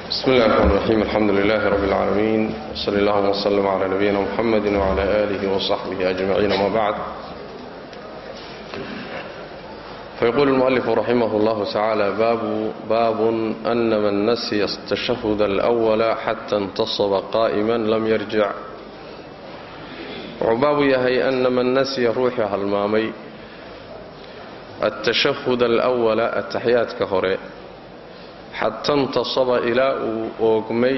بسم الله الرحمن الرحيم الحمد لله رب العالمين وصلى الله وسلم على نبينا محمد وعلى آله وصحبه أجمعين وما بعد فيقول المؤلف رحمه الله تعالى باب, باب أن من نسي التشهد الأول حتى انتصب قائما لم يرجع وباب يهي أن من نسي روحي هالمامي التشهد الأول التحيات كهوري xata intasaba ilaa uu oogmay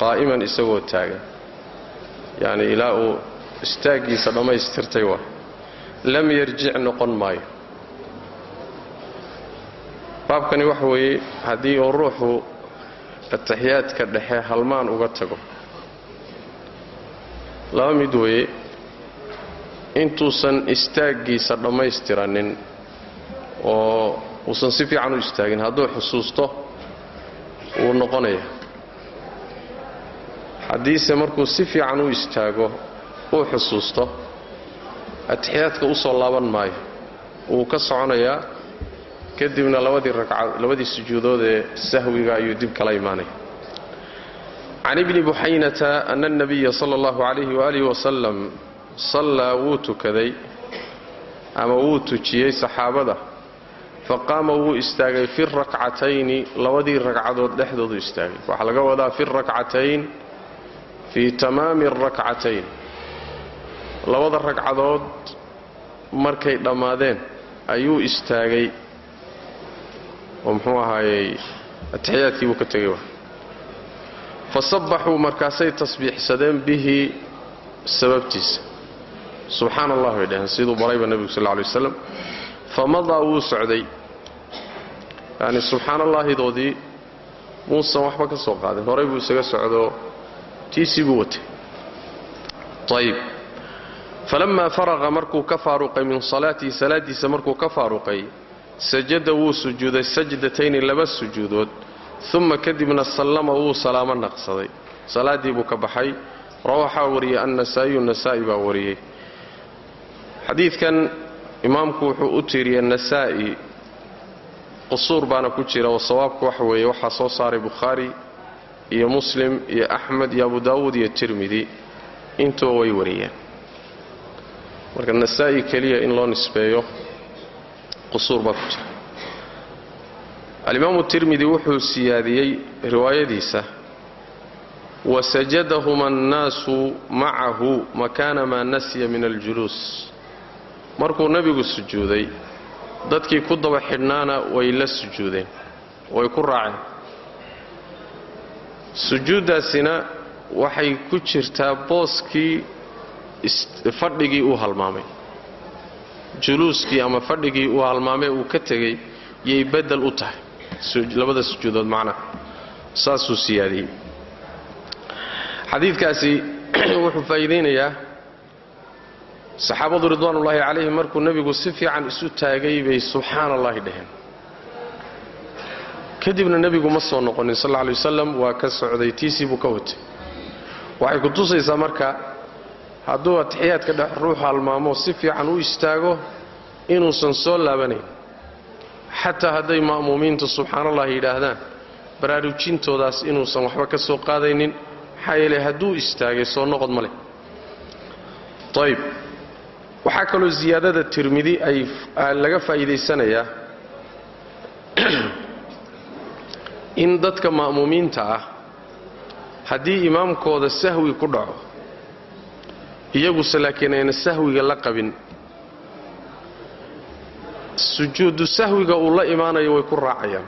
qaa'iman isagoo taagan. Yacni ilaa uu istaaggiisa dhammaystirtay waa. Lam yarjic noqon maayo. Baabkani waxa weeye haddii uu ruuxu ataxiyaadka dhexe halmaan uga tago. Laba mid weeye intuusan istaaggiisa dhammaystiranin oo uusan si fiican u istaagin hadduu xusuusto wuu noqonaya haddiise markuu si fiican u istaago uu xusuusto atixiyaadka u soo laaban maayo wuu ka soconayaa kadibna labadii sujuudood ee sahwiga ayuu dib kala imaanaya. Can ibni buxaynata ana alnabiya sala allahu calayhi waalihi wasalam sallaa wuu tukaday ama wuu tujiyey saxaabada faqaama wuu istaagay fi rakcatayni labadii ragcadood dhexdoodu istaagay. Waxaa laga wadaa fi rakcatayn fii tamaami arakcatayn labada ragcadood markay dhammaadeen ayuu istaagay. Oo muxuu ahaayey? Atixiyaadkii buu ka tegay fa sabbaxuu markaasay tasbiixsadeen bihi sababtiisa. Subxaana allah bay dhaheen siduu barayba nebigu sal alay waslam famadaa wuu socday yacni subxaan allaahidoodii muusan waxba ka soo qaadin. Horay buu isaga socdo tiisii buu watay. Ayib falammaa faraqa markuu ka faaruqay min salaatihi salaaddiisa markuu ka faaruqay sajada wuu sujuuday sajdatayni laba sujuudood uma kadibna sallama wuu salaamo naqsaday. Salaaddii buu ka baxay. Rawaxaa wariyey annasaa'iyu nasaa'i baa wariyey. Xadiidkan imaamku wuxuu u tiiriyey nasaa'i qusuur baana ku jira oo sawaabku waxa weeye waxaa soo saaray bukhaari iyo muslim iyo axmed iyo abu daawuud iyo tirmidi intuba way wariyeen. Marka nasaa'i keliya in loo nisbeeyo qusuur baa ku jira. Alimaamu tirmidi wuxuu siyaadiyey riwaayadiisa wasajadahuma annaasu macahu makaana maa nasiya min aljuluus. Markuu nebigu sujuuday dadkii ku daba xidhnaana way la sujuudeen way ku raaceen. Sujuuddaasina waxay ku jirtaa booskii fadhigii uu halmaamay. Juluuskii ama fadhigii uu halmaamay uu ka tegey yay beddel u tahay labada sujuudood macnaha saasuu siyaadiyey. Xadiidkaasi wuxuu faa'iidaynayaa saxaabadu ridwaanullaahi calayhim markuu nebigu si fiican isu taagay bay subxaana allahi dhaheen. Kadibna nebigu ma soo noqonin sal lla alay wasalam waa ka socday tiisii buu ka watay waxay ku tusaysaa marka hadduu atixiyaadka dhex ruux halmaamo si fiican u istaago inuusan soo laabanayn. Xataa hadday ma'muumiintu subxaanallahi yidhaahdaan baraarujintoodaas inuusan waxba ka soo qaadaynin. Maxaa yeelay hadduu istaagay soo noqod ma leh. Ayb waxaa kaloo ziyaadada tirmidi ay laga faa'iidaysanayaa in dadka ma'muumiinta ah haddii imaamkooda sahwi ku dhaco iyaguse laakiin ayna sahwiga la qabin sujuudu sahwiga uu la imaanayo way ku raacayaan.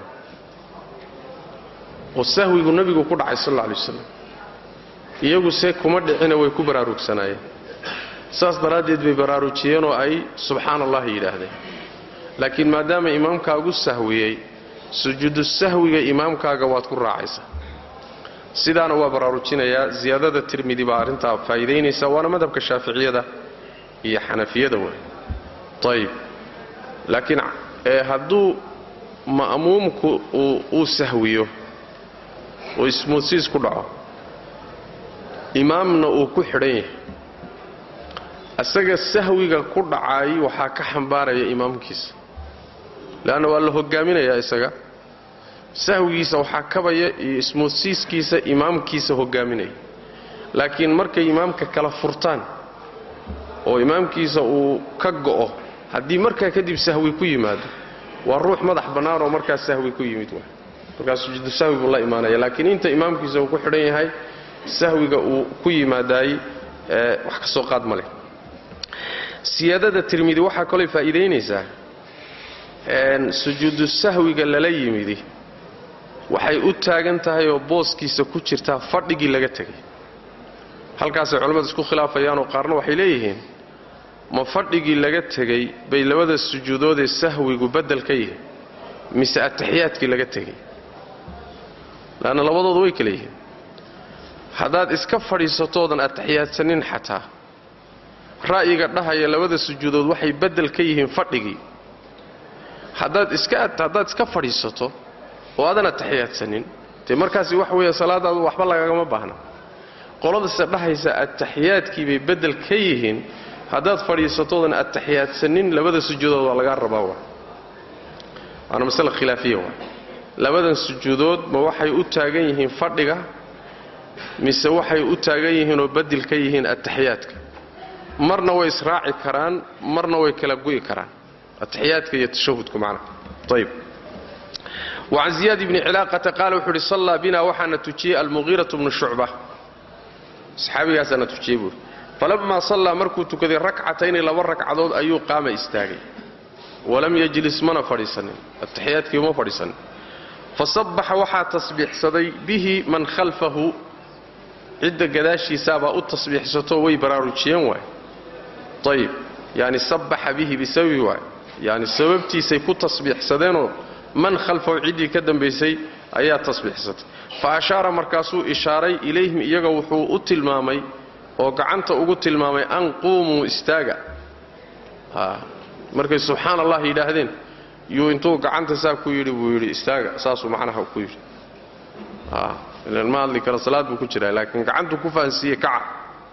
Oo sahwigu nebigu ku dhacay sal alla alay waslam iyaguse kuma dhicina way ku baraarugsanaayeen saas daraaddeed bay baraarujiyeen oo ay subxaana allahi yidhaahdeen. Laakiin maadaama imaamkaagu sahwiyey sujuudu sahwiga imaamkaaga waad ku raacaysaa. Sidaana waa baraarujinayaa ziyaadada tirmidi baa arrintaa faa'iidaynaysa waana madhabka shaaficiyada iyo xanafiyada waay ayib laakiin hadduu ma'muumku uu sahwiyo oo ismoodsiis ku dhaco imaamna uu ku xidhan yahay isaga sahwiga ku dhacaay waxaa ka xambaaraya imaamkiisa. Leanna waa la hogaaminayaa isaga. Sahwigiisa waxaa kabaya iyo ismoodsiiskiisa imaamkiisa hogaaminaya laakiin markay imaamka kala furtaan oo imaamkiisa uu ka go'o haddii markaa kadib sahwi ku yimaado waa ruux madax bannaan oo markaa sahwi ku yimid waay markaa sujuudu sahwi buu la imaanaya laakiin inta imaamkiisa uu ku xidhan yahay sahwiga uu ku yimaadaay wax ka soo qaad ma leh siyaadada tirmidi waxaa kaloo faa'iidaynaysaa sujuudu sahwiga lala yimidi. Waxay u taagan tahay oo booskiisa ku jirtaa fadhigii laga tegay halkaasay culimmadu isku khilaafayaanoo qaarna waxay leeyihiin ma fadhigii laga tegey bay labada sujuudoodee sahwigu beddel ka yihiin mise ataxiyaadkii laga tegey? Leanna labadooda way kala yihiin. Haddaad iska fadhiisatoodan ataxiyaadsanin xataa ra'yiga dhahaya labada sujuudood waxay beddel ka yihiin fadhigii. Haddaad iska haddaad iska fadhiisato oo aadan ataxiyaadsanin dee markaasi wax weeye salaadaadu waxba lagagama baahna. Qoladase dhahaysa ataxiyaadkii bay beddel ka yihiin. Haddaad fadhiisatoodan ataxiyaadsanin labada sujuudood waa lagaa rabaa waa. Waana masale khilaafiya waa. Labadan sujuudood ma waxay u taagan yihiin fadhiga mise waxay u taagan yihiinoo bedel ka yihiin ataxiyaadka marna way israaci karaan marna way kala gu'i karaan. Ataxiyaadka iyo tashahudku macnaha ayb wacan ziyaad bni cilaaqata qaala wuxuu uhi sallaa bina waxaana tujiyey almuqiiratu bnu shucba. Saxaabigaasaana tujiyey buuri falammaa sallaa markuu tukaday rakcatayni laba ragcadood ayuu qaama istaagay. Walam yajlis mana fadhiisanin. Ataxiyaadkii uma fadhiisanin. Fasabbaxa waxaa tasbiixsaday bihi man khalfahu. Cidda gadaashiisaabaa u tasbiixsatoo way baraarujiyeen waay ayib yani sabbaxa bihi bisababi waay yani sababtiisay ku tasbiixsadeenoo man khalfahu ciddii ka dambaysay ayaa tasbiixsatay fa ashaara markaasuu ishaaray ilayhim iyaga wuxuu u tilmaamay oo gacanta ugu tilmaamay an quumuu istaaga markay subxaan allah yidhaahdeen yuu intuu gacanta saa ku yidhi buu yidhi istaaga saasuu macnaha ku yidhi ilan ma hadli karo salaad buu ku jiraa laakiin gacantuu ku fahansiiyey kaca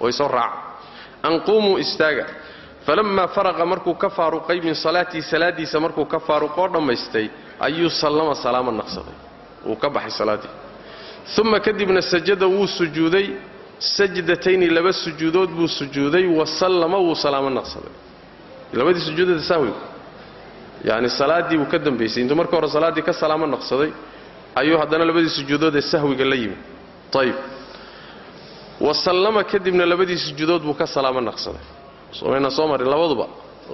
oo isoo raaca an quumuu istaaga. Falammaa faraqa markuu ka faaruqay min salaatii salaaddiisa markuu ka faaruqoo dhammaystay ayuu sallama salaamo naqsaday. Wuu ka baxay salaaddii uma kadibna sajada wuu sujuuday sajdatayni laba sujuudood buu sujuuday wa sallama wuu salaamo naqsaday. Labadii sujuudada sahwigu yacni salaaddii buu ka dambaysay. Intuu marka hore salaaddii ka salaamo naqsaday ayuu haddana labadii sujuudood ee sahwiga la yimid. Ayib wa sallama kadibna labadii sujuudood buu ka salaamo naqsaday. Somayna soo marin labaduba.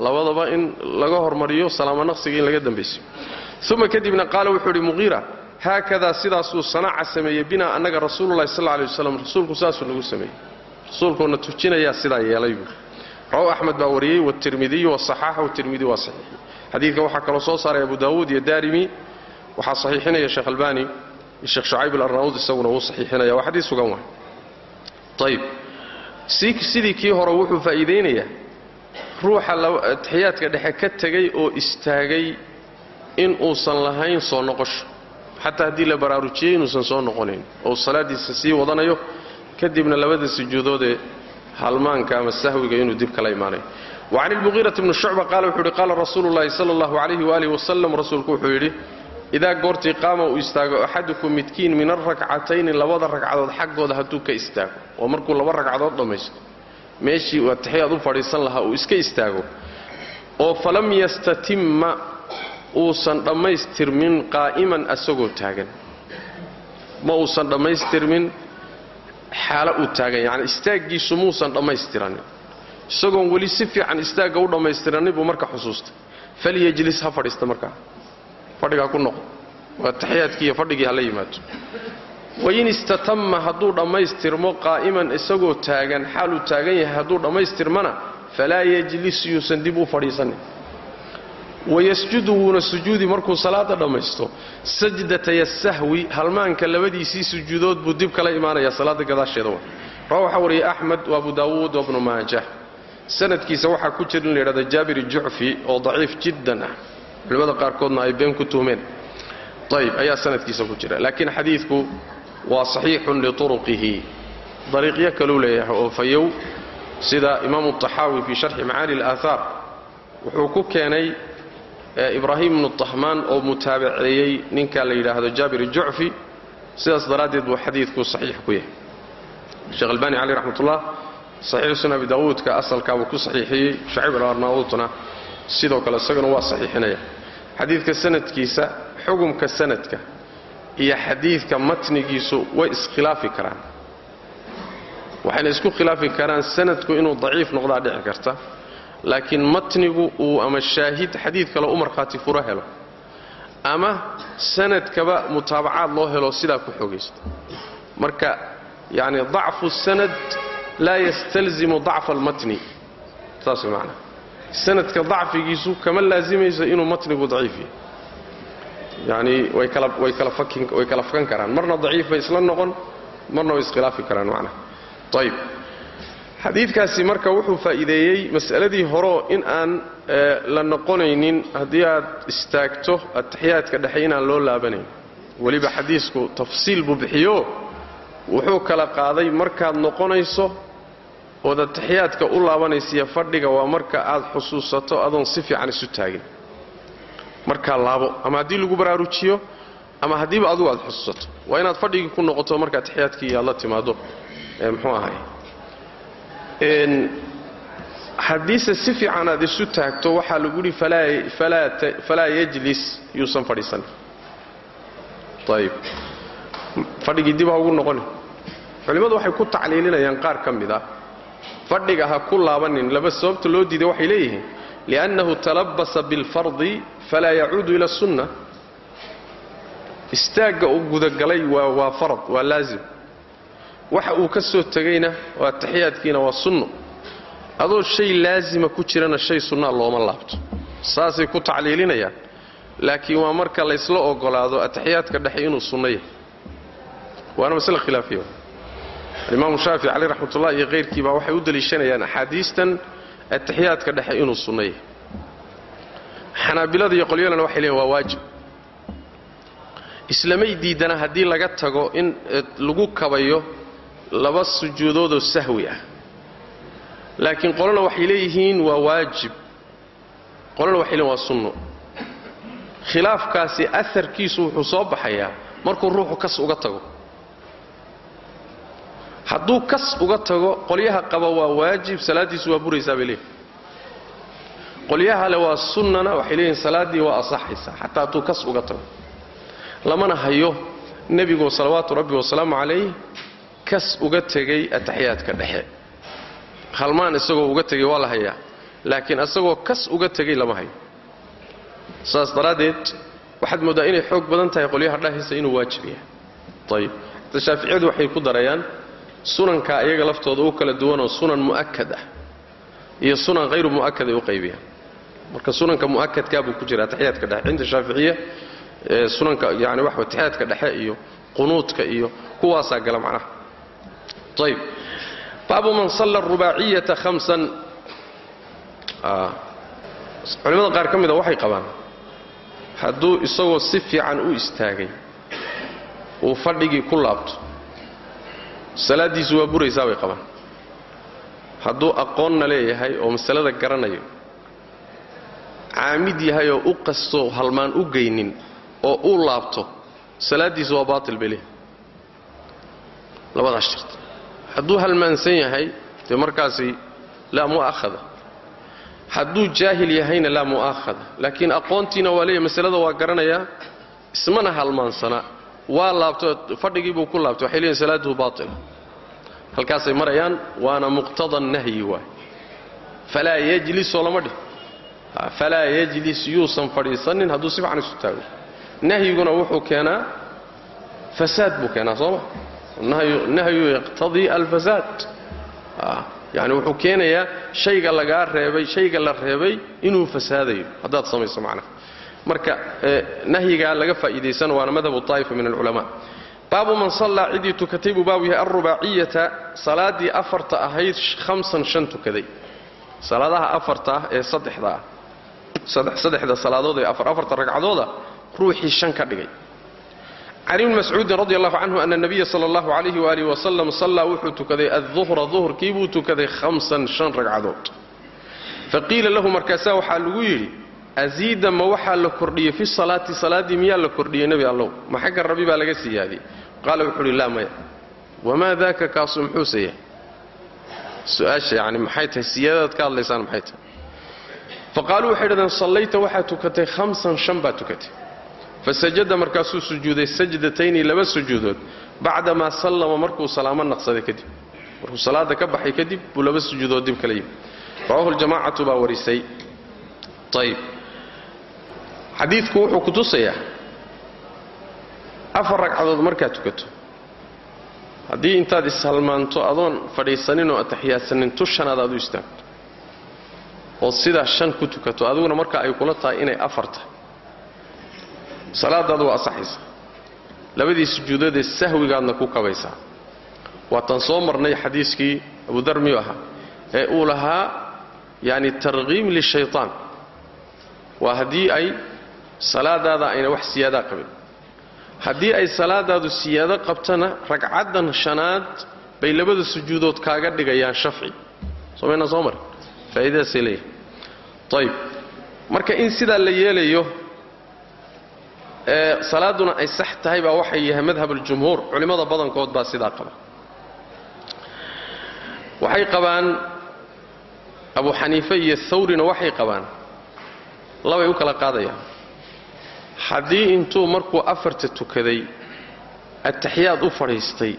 Labadaba in laga hormariyo salaamo naqsiga in laga dambaysiyo. Uma kadibna qaala wuxuu idhi muqiira haakadaa sidaasuu sanaca sameeyey binaa annaga rasuululahi sal lay waslam rasuulku saasuu nagu sameeyey. Rasuulkuuna tujinayaa sidaa yeelay buui rawaw axmed baa wariyey watirmidiyu wasaxaaxahu tirmidi waa saxiixi xadiidka waxaa kaloo soo saaray abu daawuud iyo daarimi. Waxaa saxiixinaya sheekh albani iyo sheekh shucayb alarnaud isaguna wuu saxiixinaya. Waa xadiis sugan waay ayib sidii kii hore wuxuu faa'iidaynayaa ruuxa taxiyaadka dhexe ka tegay oo istaagay in uusan lahayn soo noqosho xataa haddii la baraarujiyey inuusan soo noqonayn. Oo salaaddiisa sii wadanayo kadibna labada sujuudoodee halmaanka ama sahwiga inuu dib kala imaanayo. Wacan ilmuqiirati bni shucba qaala wuxuu yidhi qaala rasuulu llaahi sala allahu calayhi waalihi wasalam rasuulku wuxuu yidhi idaa goortii qaama uu istaago axadukum midkiin min alrakcatayni labada ragcadood xaggooda hadduu ka istaago. Oo markuu laba ragcadood dhammaysto meeshii uu ataxiyaad u fadhiisan lahaa uu iska istaago. Oo falam yastatimma uusan dhammaystirmin qaa'iman asagoo taagan. Ma uusan dhammaystirmin xaalo uu taagan. Yacni istaaggiisu muusan dhammaystiranin. Isagoon weli si fiican istaagga u dhammaystiranin buu marka xusuustay. Falyajlis ha fadhiista markaa fadhigaa ku noqo. Waa taxiyaadkii iyo fadhigii hala yimaado. Wain istatamma hadduu dhammaystirmo qaa'iman isagoo taagan xaaluu taagan yahay hadduu dhammaystirmana falaa yajlis yuusan dib u fadhiisanin. Wayasjudu wuuna sujuudi markuu salaada dhammaysto sajdataya sahwi halmaanka labadiisii sujuudood buu dib kala imaanaya salaada gadaasheeda wa rawa axmed wa abu daawuud wabnu maajah sanadkiisa waxaa ku jira la yidhahdo jaabir jucfi oo daciif jiddan ah culimmada qaarkoodna ay been ku tuhmeen ayb ayaa sanadkiisa ku jira. Laakiin xadiidku waa saxiixun liuruqihi dariiqyo kaluu leeyahay oo fayow sida imaamu taxaawi fii sharxi macaani alaahaar wuxuu ku keenay ibraahim ibnu tahmaan oo mutaabaceeyey ninka la yidhaahdo jaabir jucfi sidaas daraaddeed buu xadiidku saxiix ku yahay. Sheekh albani caleyh raxmatullah saxiixu sunan abi daawuudka asalkaabuu ku saxiixiyey shacib alarnaawutna sidoo kale isaguna waa saxiixinaya. Xadiidka sanadkiisa xugumka sanadka iyo xadiidka matnigiisu way iskhilaafi karaan. Waxayna isku khilaafi karaan sanadku inuu daciif noqdaa dhici karta laakiin matnigu uu ama shaahid xadiid kale u markhaati furo helo ama sanadkaba mutaabacaad loo helo sidaa ku xoogaysto marka yacni dacfu sanad laa yastalzimu dacfa almatni saas way sanadka dacfigiisu kama laasimayso inuu matnigu daciif yahay yacni way kala fakan karaan. Marna daciif bay isla noqon marna way iskhilaafi karaan macnaha ayb xadiidkaasi marka wuxuu faa'iideeyey mas'aladii horeo in aan la noqonaynin haddii aad istaagto ataxiyaadka dhexe inaan loo laabanayn. Weliba xadiisku tafsiil buu bixiyo. Wuxuu kala qaaday markaad noqonayso ood ataxiyaadka u laabanaysiiyo fadhiga waa marka aad xusuusato adoon si fiican isu taagin. Markaa laabo ama haddii lagu baraarujiyo ama haddiiba adugu aad xusuusato. Waa inaad fadhigii ku noqoto marka ataxiyaadkii aad la timaado mxuu ahay? Haddiise si fiican aad isu taagto waxaa lagu yidhi falaa yajlis yuusan fadhiisan. Ayb fadhigii dib ha ugu noqoni. Culimmadu waxay ku tacliilinayaan qaar ka mid ah fadhiga ha ku laabanin laba sababta loo diiday waxay leeyihiin liannahu talabasa bilfardi falaa yacuudu ila sunna. Istaagga uu gudagalay waa farad waa laazim. Waxa uu ka soo tegayna waa taxiyaadkiina waa sunno adoo shay laazima ku jirana shay sunnaa looma laabto. Saasay ku tacliilinayaan. Laakiin waa marka laysla ogolaado ataxiyaadka dhexe inuu sunno yahay. Waana masle khilaafiya alimaamu shaafici caleyh raxmatullah iyo kayrkiibaa waxay u deliishanayaan axaadiistan ataxiyaadka dhexe inuu sunno yahay xanaabilada iyo qolyalana waxay leeyiin waa waajib. Islamay diidana haddii laga tago in lagu kabayo laba sujuudoodoo sahwi ah. Laakiin qolana waxay leeyihiin waa waajib. Qolana waxay leeyihiin waa sunno. Khilaafkaasi aharkiisu wuxuu soo baxayaa markuu ruuxu kas uga tago hadduu kas uga tago qolyaha qaba waa waajib salaaddiisu waa buraysaa bay leeyihiin qolyaha le waa sunnana waxay leeyihiin salaaddii waa asaxaysaa xataa hadduu kas uga tago. Lamana hayo nebigu salawaatu rabbi wasalaamu calayh kas uga tegay ataxiyaadka dhexe. Halmaan isagoo uga tegay waa la hayaa laakiin isagoo kas uga tegay lama hayo. Saas daraaddeed waxaad mooddaa inay xoog badan tahay qolyaha dhahaysa inuu waajib yahay. Ayib shaaficiyadu waxay ku darayaan sunanka iyaga laftooda u kala duwanoo sunan mu'akad ah iyo sunan hayru mu'akad ay u qaybiyaan. Marka sunanka mu'akadkaa buu ku jira ataxiyaadka dhexe cinda shaaficiya sunanka yani waxa ataxiyaadka dhexe iyo qunuudka iyo kuwaasaa gala macnaha. Ayb baabu man salla rubaaciyata hamsan culimmada qaar ka mida waxay qabaan hadduu isagoo si fiican u istaagay uu fadhigii ku laabto salaaddiisu waa buraysaa bay qabaan. Hadduu aqoonna leeyahay oo masalada garanayo caamid yahay oo u qastoo halmaan u geynin oo u laabto salaaddiisu waa baatil bay leeyahay labadaas shart. Hadduu halmaansan yahay dee markaasi laa mu'ahada hadduu jaahil yahayna laa mu'ahada laakiin aqoontiina waa leeyahay masalada waa garanayaa ismana halmaansana waa laabto fadhigii buu ku laabtay waxay leeyihiin salaaduhu halkaasay marayaan waana muqtada nahyi waay. Falaa yajlisoo lama dhih falaa yajlis yuusan fadhiisanin hadduu si fiican isu taago. Nahyiguna wuxuu keenaa fasaad buu keenaa sooma nahyu yaqtadii alfasaad. Yani wuxuu keenayaa shayga lagaa reebay shayga la reebay inuu fasaadayo haddaad samayso macnaha marka nahyigaa laga faa'iidaysan waana madhabu طaa'ifa min alculamaa baabu man sallaa ciddii tukatay buu baabu yahay alrubaaciyata salaaddii afarta ahayd hamsan shan tukaday. Salaadaha afarta ah ee saddexda ah saddexda salaadood ee afar afarta ragcadooda ruuxii shan ka dhigay. Can ibni mascuudin radi allahu canhu ana nabiya sala allahu calayhi waalihi wasalam sallaa wuxuu tukaday adduhra duhurkii buu tukaday hamsan shan ragcadood. Faqiila lahu markaasaa waxaa lagu yidhi asiida ma waxaa la kordhiyey fi salaati salaaddii miyaa la kordhiyey nebi allow? Ma xagga rabbi baa laga siyaadiyey qaala wuxuu uhi laa maya. Wamaa daaka kaasu muxuuse yahay su'aasha yani maxay tahay? Siyaadadaad ka hadlaysaan maxay tahay? Faqaaluu waxay dhahdeen sallayta waxaad tukatay hamsan shan baad tukatay. Fasajada markaasuu sujuuday sajdatayni laba sujuudood. Bacdamaa sallama markuu salaamo naqsaday kadib. Markuu salaada ka baxay kadib buu laba sujuudood dib kala yimi rawahu ljamaacatu baa warisay. Ayib xadiidku wuxuu ku tusayaa afar ragcadood markaad tukato. Haddii intaad ishalmaanto adoon fadhiisanin oo ataxiyaadsanin tu shanaad aad u istaagto oo sidaa shan ku tukato adiguna marka ay kula tahay inay afar tahay. Salaadaadu waa asaxaysa labadii sujuudoodee sahwigaadna ku kabaysaa. Waatan soo marnay xadiiskii abudar miyuu ahaa? Ee uu lahaa yani tarkiim lishaytaan waa haddii ay salaadaada ayna wax siyaadaa qabin. Haddii ay salaadaadu siyaado qabtana ragcaddan shanaad bay labada sujuudood kaaga dhigayaan shafci. Somayna soo marin? Faa'iidadaasay leeyahay. Ayib marka in sidaa la yeelayo ee salaaduna ay sax tahay baa waxay yahay madhab aljumhuur culimmada badankood baa sidaa qaba. Waxay qabaan abu xaniife iyo thawrina waxay qabaan. Labay u kala qaadayaan haddii intuu markuu afarta tukaday ataxiyaad u fadhiistay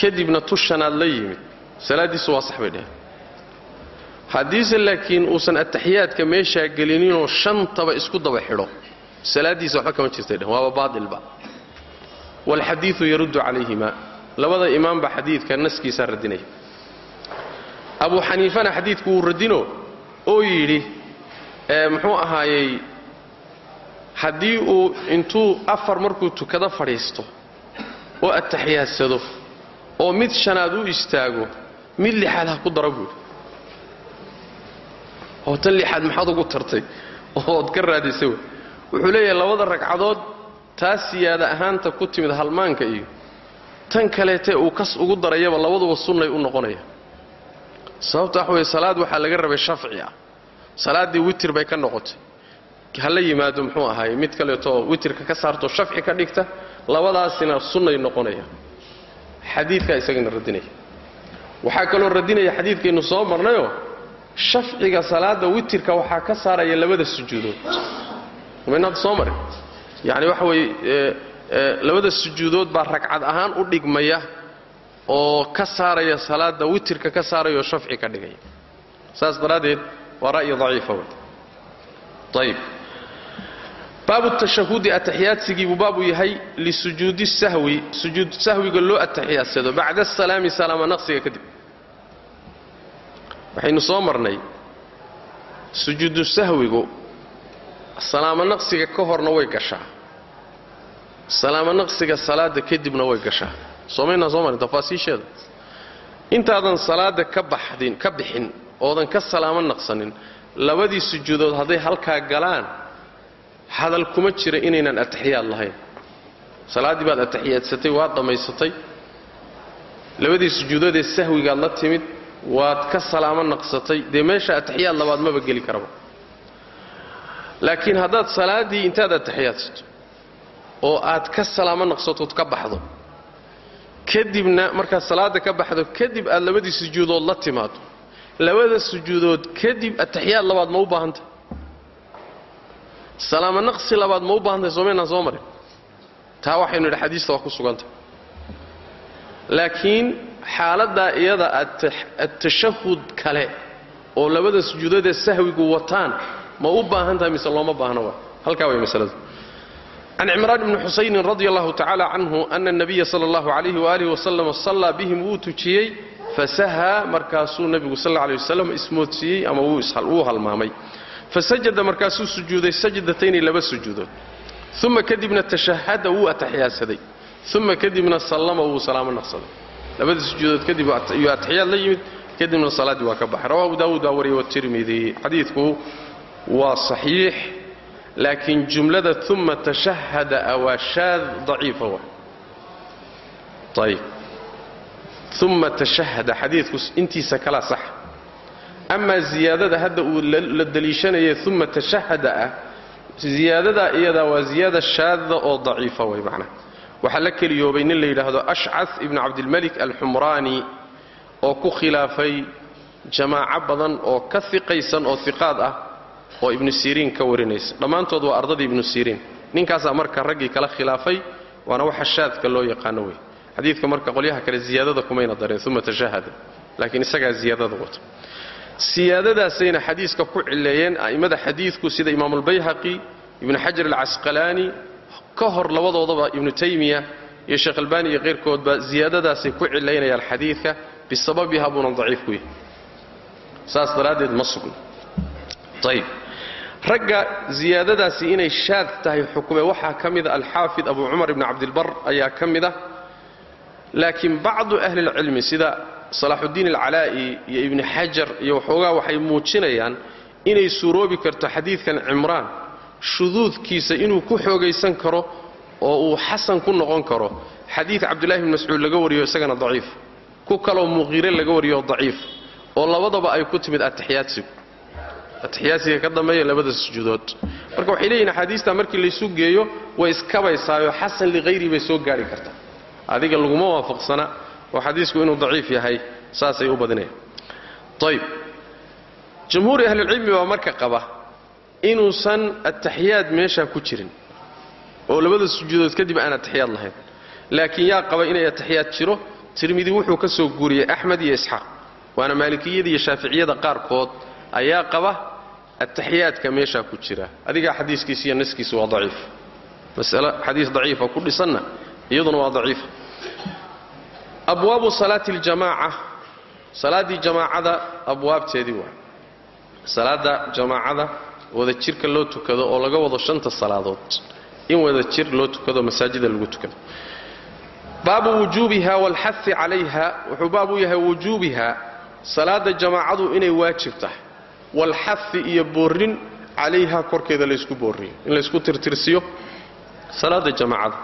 kadibna tushanaad la yimid. Salaaddiisu waa sax bay dheheen haddiise laakiin uusan ataxiyaadka meeshaa gelininoo shantaba isku daba xidho. Salaaddiisa waxba kama jirtay dhehen waaba baatilba. Waalxadiidu yaruddu calayhima. Labada imaamba xadiidka naskiisaa radinaya. Abu xaniifana xadiidku wuu radino oo yidhi muxuu ahaayey haddii uu intuu afar markuu tukado fadhiisto oo ataxiyaadsado oo mid shanaad u istaago mid lixaad ha ku dara buuri oo tan lixaad maxaad ugu tartay? Ood ka raadisay wuxuu leeyahay labada ragcadood taa siyaada ahaanta ku timid halmaanka iyo tan kaleete uu kas ugu darayaba labaduba sunnay u noqonaya. Sababta wax weye salaad waxaa laga rabay shafci ah. Salaaddii witir bay ka noqotay hala yimaado muxuu ahaay mid kaleetoo witirka ka saarto shafci ka dhigta labadaasina sunnay noqonaya. Xadiidkaa isagana radinaya. Waxaa kaloo radinaya xadiidkaynu soo marnayoo shafciga salaada witirka waxaa ka saaraya labada sujuudood. Maynaad soo marin? Yacni waxa weeye labada sujuudood baa ragcad ahaan u dhigmaya oo ka saaraya salaada witirka ka saarayoo shafci ka dhigaya. Saas daraaddeed waa ra'yi daciifa wey ayib baabu tashahudi ataxiyaadsigii buu baabu yahay lisujuudi sahwi sujuud sahwiga loo atixiyaadsado bacda asalaami salaama naqsiga kadib. Waxaynu soo marnay sujuudu sahwigu salaamo naqsiga ka horna way gashaa. Salaamo naqsiga salaada kadibna way gashaa. Soomaynaa soo marin tafaasiisheeda intaadan salaada ka baxdin ka bixin oodan ka salaamo naqsanin labadii sujuudood hadday halkaa galaan hadal kuma jira inaynan ataxiyaad lahayn. Salaaddii baad atixiyaadsatay waad dhammaysatay labadii sujuudoodee sahwigaad la timid waad ka salaamo naqsatay. Dee meesha ataxiyaad labaad maba geli karaba. Laakiin haddaad salaaddii intaad ataxiyaadsato oo aad ka salaamo naqsatood ka baxdo kadibna markaad salaadda ka baxdo kadib aad labadii sujuudood la timaado. Labada sujuudood kadib ataxiyaad labaad ma u baahantay salaamo naqsi labaad ma u baahantahay soomaynaan soo marin. Taa waxaynu idhi xadiista waa ku sugantah laakiin xaaladdaa iyada atashahud kale oo labada sujuudadee sahwigu wataan ma u baahan tahay mise looma baahno waa? Halkaa way masaladu. Can cimraan bni xusaynin radi allahu tacaala canhu ana اnabiya sala allahu calayhi waaalih wasalam sallaa bihim wuu tujiyey fasahaa markaasuu nebigu sal alla alay wasalam ismoodsiiyey ama wuu halmaamay fasajada markaasuu sujuuday sajdatayni laba sujuudood. Uma kadibna tashahada wuu ataxiyaadsaday uma kadibna sallama wuu salaamo naqsaday. Labada sujuudood kadib ayuu atixiyaad la yimid kadibna salaaddii waa ka baxay. Rawa abu daawuud baa wariyay watirmidi xadiidku waa saxiix laakiin jumlada uma tashahada waa shaad daciifa wa ayib uma tashahada xadiidku intiisa kalaa sax amaa ziyaadada hadda uu la deliishanaya uma tashahada ah ziyaadadaa iyadaa waa ziyaada shaada oo daciifa way macnaha waxaa la keliyoobay nin la yidhaahdo ashcad ibnu cabdilmalik alxumraani oo ku khilaafay jamaaco badan oo ka iqaysan oo iqaad ah oo ibnu siriin ka warinaysa. Dhammaantood waa ardadii ibnu siriin. Ninkaasaa marka raggii kala khilaafay waana waxa shaadka loo yaqaano wey xadiidka marka qolyaha kale ziyaadada kumayna dareen uma tashahada laakiin isagaa ziyaadada wato siyaadadaasayna xadiiska ku cileeyeen a'immada xadiidku sida imaamulbayhaqi ibnu xajar alcasqalaani ka hor labadoodaba ibnu taymiya iyo sheekh albaani iyo keyrkoodba ziyaadadaasay ku cilaynayaan xadiidka bisababiha buunan daciif ku yahay. Saas daraaddeed ma sugna ayb ragga ziyaadadaasi inay shaad tahay xukume waxaa ka mida alxaafid abu cumar ibni cabdilbar ayaa ka mid ah. Laakiin bacdu ahli اlcilmi sida salaaxudiin alcalaa'i iyo ibni xajar iyo waxoogaa waxay muujinayaan inay suuroobi karto xadiidkan cimraan shuduudkiisa inuu ku xoogaysan karo oo uu xasan ku noqon karo. Xadiid cabdullahi bni mascuud laga wariyo isagana daciif. Ku kaloo muqiire laga wariyo daciif. Oo labadaba ay ku timid atixiyaadsigu atixiyaadsiga ka dambeeya labada sujuudood. Marka waxay leeyihiin axaadiistaa markii laysu geeyo way iskabaysaayoo xasan likhayri bay soo gaari kartaa. Adiga laguma waafaqsana oo xadiisku inuu daciif yahay saasay u badinayaan ayb jamhuuri ahlilcilmi baa marka qaba inuusan ataxiyaad meeshaa ku jirin oo labada sujuudood kadib aan ataxiyaad lahayn. Laakiin yaa qaba inay ataxiyaad jiro tirmidi wuxuu ka soo guuriyey axmed iyo isxaaq waana maalikiyada iyo shaaficiyada qaarkood ayaa qaba ataxiyaadka meeshaa ku jira. Adigaa xadiiskiisa iyo naskiisa waa daciif. Masale xadiis daciifa ku dhisanna iyaduna waa daciifa abwaabu salaati aljamaaca. Salaaddii jamaacada abwaabteedii waa. Salaadda jamaacada wada jirka loo tukado oo laga wado shanta salaadood. In wada jir loo tukado masaajida lagu tukado. Baabu wujuubiha waalxai calayha wuxuu baab u yahay wujuubiha salaada jamaacadu inay waajib tahay. Waalxai iyo boorrin calayha korkeeda laysku boorriyo. In laysku tirtirsiyo salaada jamaacada.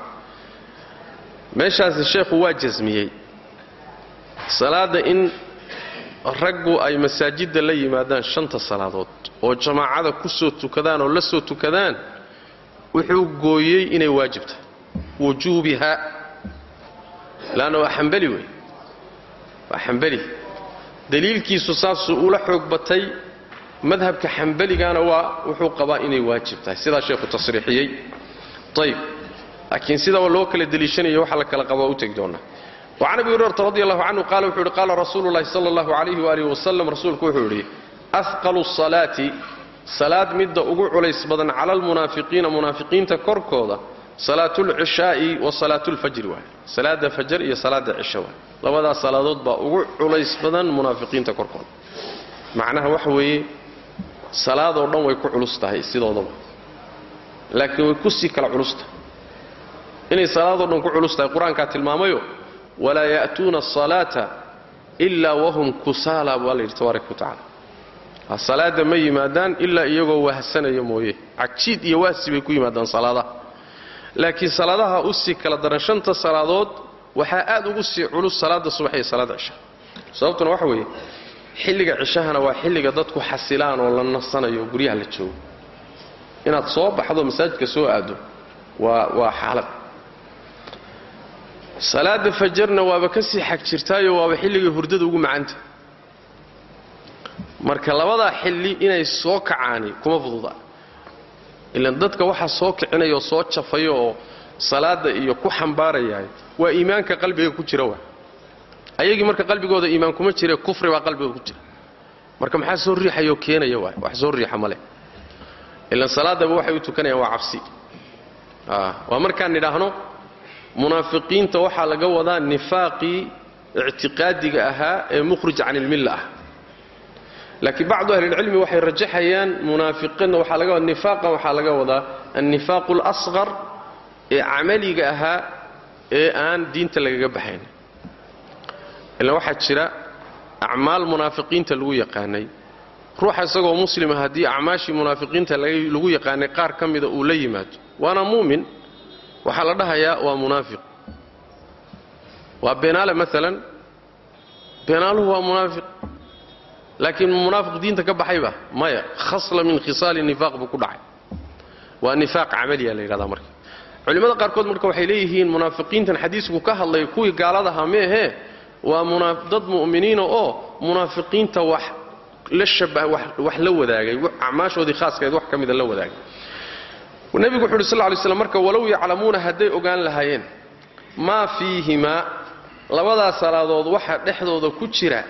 Meeshaasi sheekhu waa jasmiyey salaadda in raggu ay masaajidda la yimaadaan shanta salaadood oo jamaacada ku soo tukadaan oo la soo tukadaan wuxuu gooyey inay waajib tahay. Wujuubiha laanna waa xambeli wey. Waa xambeli daliilkiisu saasuu ula xoog batay. Madhabka xambeligana waa wuxuu qabaa inay waajib tahay. Sidaa sheekhu tasriixiyey. Ayb laakiin sida loo kala deliishanayo waxa la kala qaba waa u tegi doonaa wacan abi hurayrata radi allahu canhu qaala wuxuu yidhi qaala rasuulu llahi sala allahu calayhi waalihi wasalam rasuulku wuxuu yidhi ahqalu salaati salaad midda ugu culays badan cala almunaafiqiina munaafiqiinta korkooda salaatulcishaa'i wa salaatulfajri waay salaada fajar iyo salaada cisho waay labadaas salaadood baa ugu culays badan munaafiqiinta korkooda macnaha waxa weeye salaadoo dhan way ku culus tahay sidoodaba laakiin way ku sii kala culus inay salaadoo dhan ku culus tahay qur'aankaa tilmaamayo walaa ya'tuuna asalaata ilaa wahum kusaala baa la yidhi tabaaraka wa tacala salaada ma yimaadaan ilaa iyagoo wahsanaya mooye. Cagjiid iyo wahsi bay ku yimaadaan salaadaha laakiin salaadaha u sii kala daran shanta salaadood waxaa aad ugu sii culus salaada subax iyo salaada cisha. Sababtuna waxa weeye xilliga cishahana waa xilliga dadku xasilaan oo la nasanayo guryaha la joogo. Inaad soo baxdo masaajidka soo aado waa waa xaalad salaada fajarna waaba ka sii xag jirtaayo waaba xilligay hurdada ugu macanta. Marka labadaa xilli inay soo kacaani kuma fududa. Ilan dadka waxaa soo kicinaya oo soo jafaya oo salaada iyo ku xambaarayahay waa iimaanka qalbiga ku jira waa. Ayagii marka qalbigooda iimaan kuma jire kufri baa qalbigooda ku jira. Marka maxaa soo riixayoo keenaya waay wax soo riixa ma leh. Ilan salaadaba waxay u tukanayaan waa cabsi. Waa markaan nidhaahno munaafiqiinta waxaa laga wadaa nifaaqii ictiqaadiga ahaa ee mukhrij can ilmilla ah. Laakiin bacdu ahlilcilmi waxay rajaxayaan munaafiqiinna waxaa laga wada nifaaqan waxaa laga wadaa annifaaqu alasqar ee camaliga ahaa ee aan diinta lagaga baxayn. Ilan waxaa jira acmaal munaafiqiinta lagu yaqaanay. Ruuxa isagoo muslima haddii acmaashii munaafiqiinta lagu yaqaanay qaar ka mida uu la yimaado waana muumin waxaa la dhahayaa waa munaafiq. Waa beenaale maalan beenaaluhu waa munaafiq. Laakiin munaafiq diinta ka baxayba maya khasla min khisaali nifaaq buu ku dhacay. Waa nifaaq camaliya la yidhahdaa marka. Culimmada qaarkood marka waxay leeyihiin munaafiqiintan xadiisku ka hadlay kuwii gaaladaha meehee waa dad mu'miniina oo munaafiqiinta wax la shabah wax la wadaagay acmaashoodii khaaskaed wax ka mida la wadaagay nebigu wuxu uhi sal ly slam marka walow yaclamuuna hadday ogaan lahaayeen maa fiihimaa labadaas salaadood waxa dhexdooda ku jira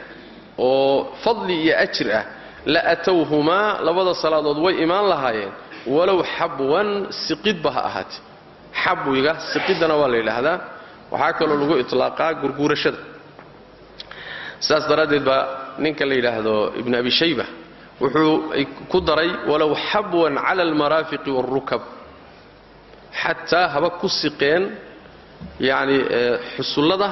oo fadli iyo ajir ah la atowhumaa labada salaadood way imaan lahaayeen walow xabwan siqidba ha ahaatee. Xabwiga siqiddana waa la yidhaahdaa. Waxaa kaloo lagu itlaaqaa gurguurashada saas daraaddeed baa ninka la yidhaahdo ibn abi shayba wuxuu ku daray walow xabwan cala almaraafiqi waalrukab xataa haba ku siqeen yacni xusullada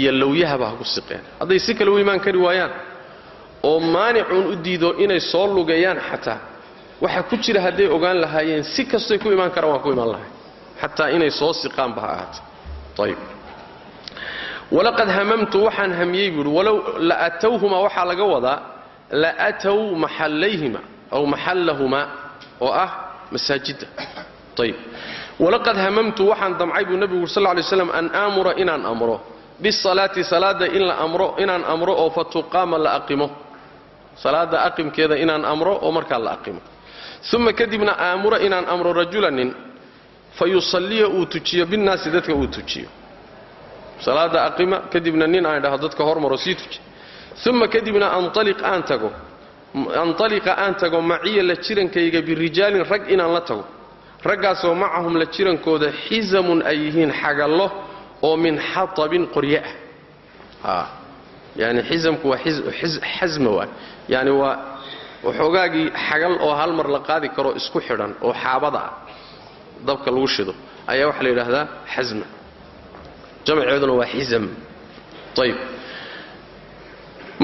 iyo lowyahaba ha ku siqeen. Hadday si kale u imaan kari waayaan oo maanicuun u diido inay soo lugeeyaan xataa. Waxa ku jira hadday ogaan lahaayeen si kastoy ku imaan karaan waa ku imaan lahay xataa inay soo siqaanba ha ahaatee. Ayb walaqad hamamtu waxaan hamiyey buuhi walow la'atowhumaa waxaa laga wadaa la'atow maxallayhima aw maxallahumaa oo ah masaajidda walaqad hamamtu waxaan damcay buu nebigu sal lay slam an aamura inaan amro. Bisalaati salaada in la amro inaan amro oo fa tuqaama la aqimo. Salaada aqimkeeda inaan amro oo markaa la aqimo. Uma kadibna aamura inaan amro rajulanin fa yusalliya uu tujiyo binnaasi dadka uu tujiyo. Salaada aqima kadibna nin aan dhaho dadka hormaro sii tuji. Uma kadibna analiq aan tago. Analiqa aan tago maciya la jirankayga birijaalin rag inaan la tago raggaasoo macahum la jirankooda xisamun ay yihiin xagallo oo min xatabin qorye ah. Yani xizamku waa xasma waay yani waa. Waxoogaagii xagal oo hal mar la qaadi karo isku xidhan oo xaabada ah. Dabka lagu shido. Ayaa waxaa la yidhaahdaa xasma jamceeduna waa xisam ayb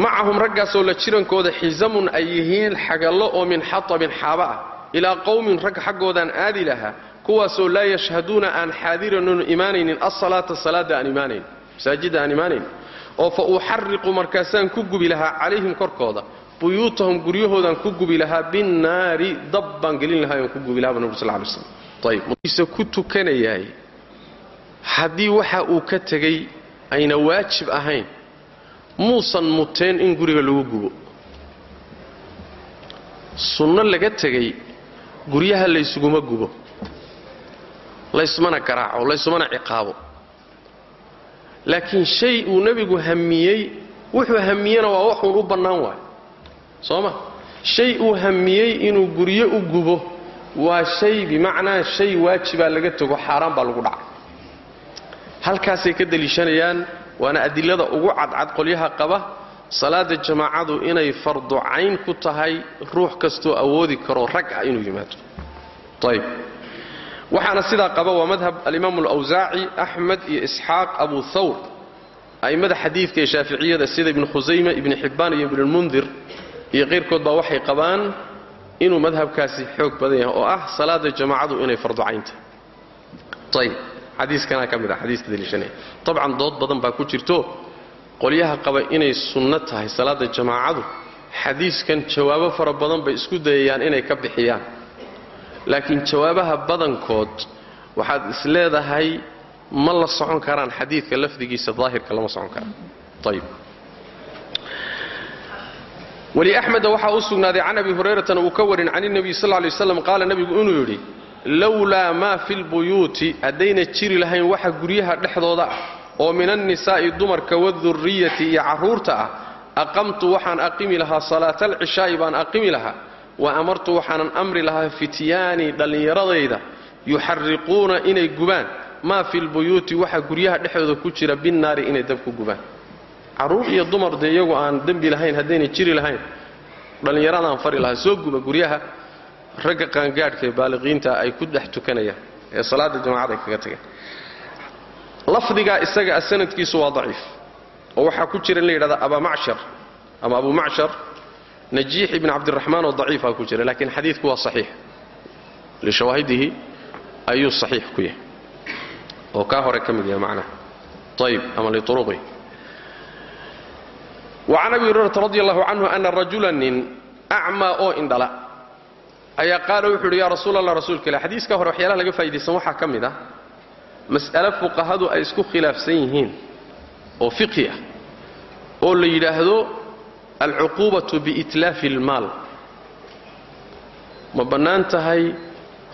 macahum raggaasoo la jirankooda xisamun ay yihiin xagallo oo min xatabin xaaba ah ilaa qowmin rag xaggoodaan aadi lahaa kuwaasoo laa yashhaduuna aan xaadiranun imaanaynin asalaata salaada aan imaanayn masaajidda aan imaanayn oo fa uxariqu markaasaan ku gubi lahaa calayhim korkooda buyuutahum guryahoodaan ku gubi lahaa binnaari dab baan gelin lahaa aan ku gubi lahaa bu nabig sal lay slam ayb se ku tukanayahay. Haddii waxa uu ka tegey ayna waajib ahayn muusan muteen in guriga lagu gubo. Sunno laga tegey guryaha laysuguma gubo laysmana garaaco laysmana ciqaabo. Laakiin shay uu nebigu hamiyey wuxuu hamiyena waa waxuun u bannaan waayo. Soo ma? Shay uu hamiyey inuu guryo u gubo waa shay bimacnaa shay waajibaa laga tego xaaraan baa lagu dhacay halkaasay ka deliishanayaan waana adilada ugu cadcad qolyaha qaba salaada jamaacadu inay fardu cayn ku tahay ruux kastoo awoodi karo rag ah inuu yimaado. Ayb waxaana sidaa qaba waa madhab alimaamu alawsaaci axmed iyo isxaaq abu thawr. A'immada xadiidka ee shaaficiyada sida ibnu khusayma ibni xibbaan iyo ibnulmundir iyo qayrkood baa waxay qabaan inuu madhabkaasi xoog badan yahay oo ah salaada jamaacadu inay fardu cayn tahay. Ayb xadiiskanaa ka mid ah xadiiska daliishanaya dabcan dood badan baa ku jirto qolyaha qaba inay sunno tahay salaada jamaacadu xadiiskan jawaabo fara badan bay isku dayayaan inay ka bixiyaan. Laakiin jawaabaha badankood waxaad is leedahay ma la socon karaan xadiidka lafdigiisa daahirka lama socon karaan. Ayb weli axmeda waxaa u sugnaaday can abi hurayratana uu ka warin can inabiy sal lay waslam qaala nebigu inuu yidhi lowlaa maa fi lbuyuuti haddayna jiri lahayn waxa guryaha dhexdooda ah oo min annisaa'i dumarka wadurriyati iyo carruurta ah aqamtu waxaan aqimi lahaa salaata alcishaa'i baan aqimi lahaa wa amartu waxaanan amri lahaa fityaanii dhallinyaradayda yuxarriquuna inay gubaan. Maa fi lbuyuuti waxa guryaha dhexdooda ku jira binnaari inay dab ku gubaan. Carruur iyo dumar dee iyagu aan dembi lahayn haddayna jiri lahayn dhallinyaradaan fari lahaa soo guba guryaha ragga qaangaadhka ee baaliqiinta ay ku dhex tukanayaan ee salaada jamacada ay kaga tageen lafdigaa isaga sanadkiisu waa daciif oo waxaa ku jira in la yidhahda abaa macshar ama abu macshar najiix ibn cabdiraxmaan oo daciifa ku jira laakiin xadiidku waa saxiix. Lishawaahidihi ayuu saxiix ku yahay. Oo kaa hore ka mid yahay macnaha. Ayib ama liuruqi wacan abi hurayrata radi allahu canhu ana rajula nin acmaa oo indhala ayaa qaala wuxu uhi yaa rasuul allah rasuulka ilah xadiiska hore waxyaalaha laga faa'idaysan waxaa ka mid ah mas'ale fuqahadu ay isku khilaafsan yihiin oo fiqhi ah oo la yidhaahdo alcuquubatu biitlaafi almaal. Ma bannaan tahay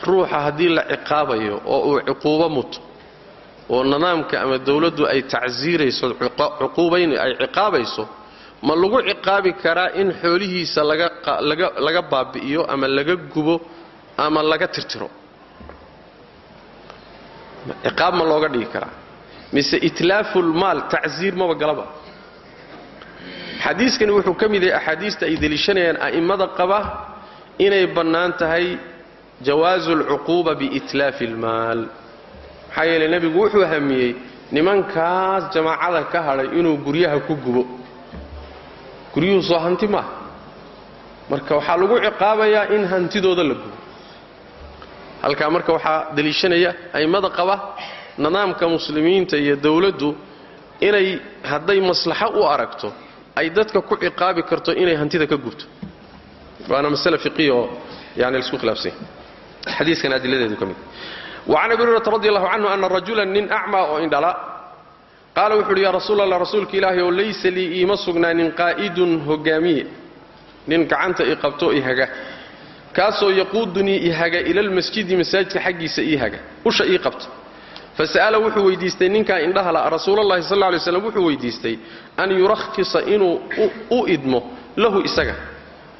ruuxa haddii la ciqaabayo oo uu cuquubo muto oo nidaamka ama dawladdu ay tacsiirayso cuquubayn ay ciqaabayso ma lagu ciqaabi karaa in xoolihiisa laga baabi'iyo ama laga gubo ama laga tirtiro ciqaab ma looga dhigi karaa. Mise itlaafulmaal tacsiir maba galaba. Xadiiskani wuxuu ka mid yahay axaadiista ay deliishanayaan a'immada qaba inay bannaan tahay jawaasu alcuquuba biitlaafi almaal maxaa yeelay nebigu wuxuu hamiyey nimankaas jamaacada ka hadhay inuu guryaha ku gubo. Guryuhu soo hanti maaha. Marka waxaa lagu ciqaabayaa in hantidooda la gubo halkaa marka waxaa deliishanaya a'immada qaba nidaamka muslimiinta iyo dawladdu inay hadday maslaxo u aragto ay dadka ku ciqaabi karto inay hantida ka gubto. Waana masale fiqiya oo yani la isku khilaafsanya xadiiskan adiladeedu ka mid. Wacan abi hurayrata radi allahu canhu ana rajulan nin acmaa oo indhala qaala wuxu uhi yaa rasuul allah rasuulka ilaahay oo laysa lii iima sugnaanin qaa'idun hogaamiye. Nin gacanta i qabto i haga kaasoo yaquudunii i haga ila lmasjidi masaajidka xaggiisa ii haga. Usha ii qabta. Fasa'ala wuxuu weydiistay ninkaa indhaha la rasuulallahi sal lay slam wuxuu weydiistay an yurakhisa inuu u idmo lahu isaga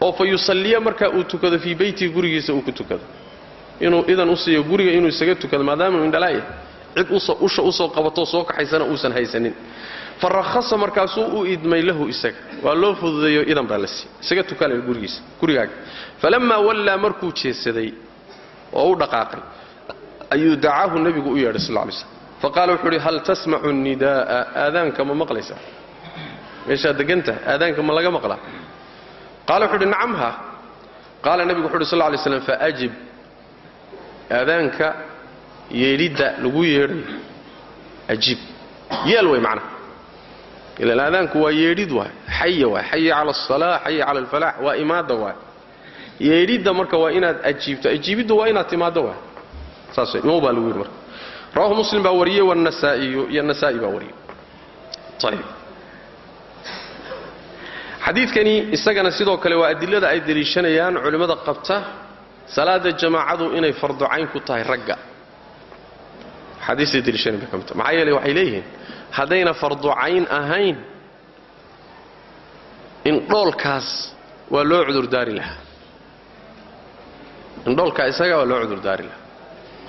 oo fa yusalliya markaa uu tukado fii beytihi gurigiisa uu ku tukado. Inuu idan u siiyo guriga inuu isaga tukado maadaamau indhalaaya cid usha u soo qabatoo soo kaxaysana uusan haysanin fa rakhasa markaasuu u idmay lahu isaga. Waa loo fududeeyo idan baa la siiy isaga tukanaya gurigiisa gurigaaga. Falammaa wallaa markuu jeesaday oo u dhaqaaqay ayuu dacaahu nebigu u yeedhay sal lay slam faqaala wuxuu uhi hal tasmacu nidaa'a? Aadaanka ma maqlaysaa? Meeshaad degantaha aadaanka ma laga maqlaa? Qaala wuxuu uhi nacam ha qaala nebigu wuxu uhi sal lay slam faajib aadaanka yeedhidda lagu yeedhayo ajiib yeel way macnaha ilan aadaanku waa yeedhid waay xaya waay xaya cala alsalaa xaya cala alfalaax waa imaadda waay yeedhidda marka waa inaad ajiibto ajiibiddu waa inaad timaaddo waay saas imow baa lagu yidhi marka rawahu muslim baa wariyey wanasaa'iyu iyo nasaa'i baa wariyey ayib xadiidkani isagana sidoo kale waa adilada ay deliishanayaan culimmada qabta salaada jamaacadu inay farducayn ku tahay ragga xadiistay deliishanayan bay ka mid tahay maxaa yeeley waxay leeyihiin haddayna farducayn ahayn indhoolkaas waa loo cudurdaari lahaa. Indhoolkaa isaga waa loo cudurdaari lahaa.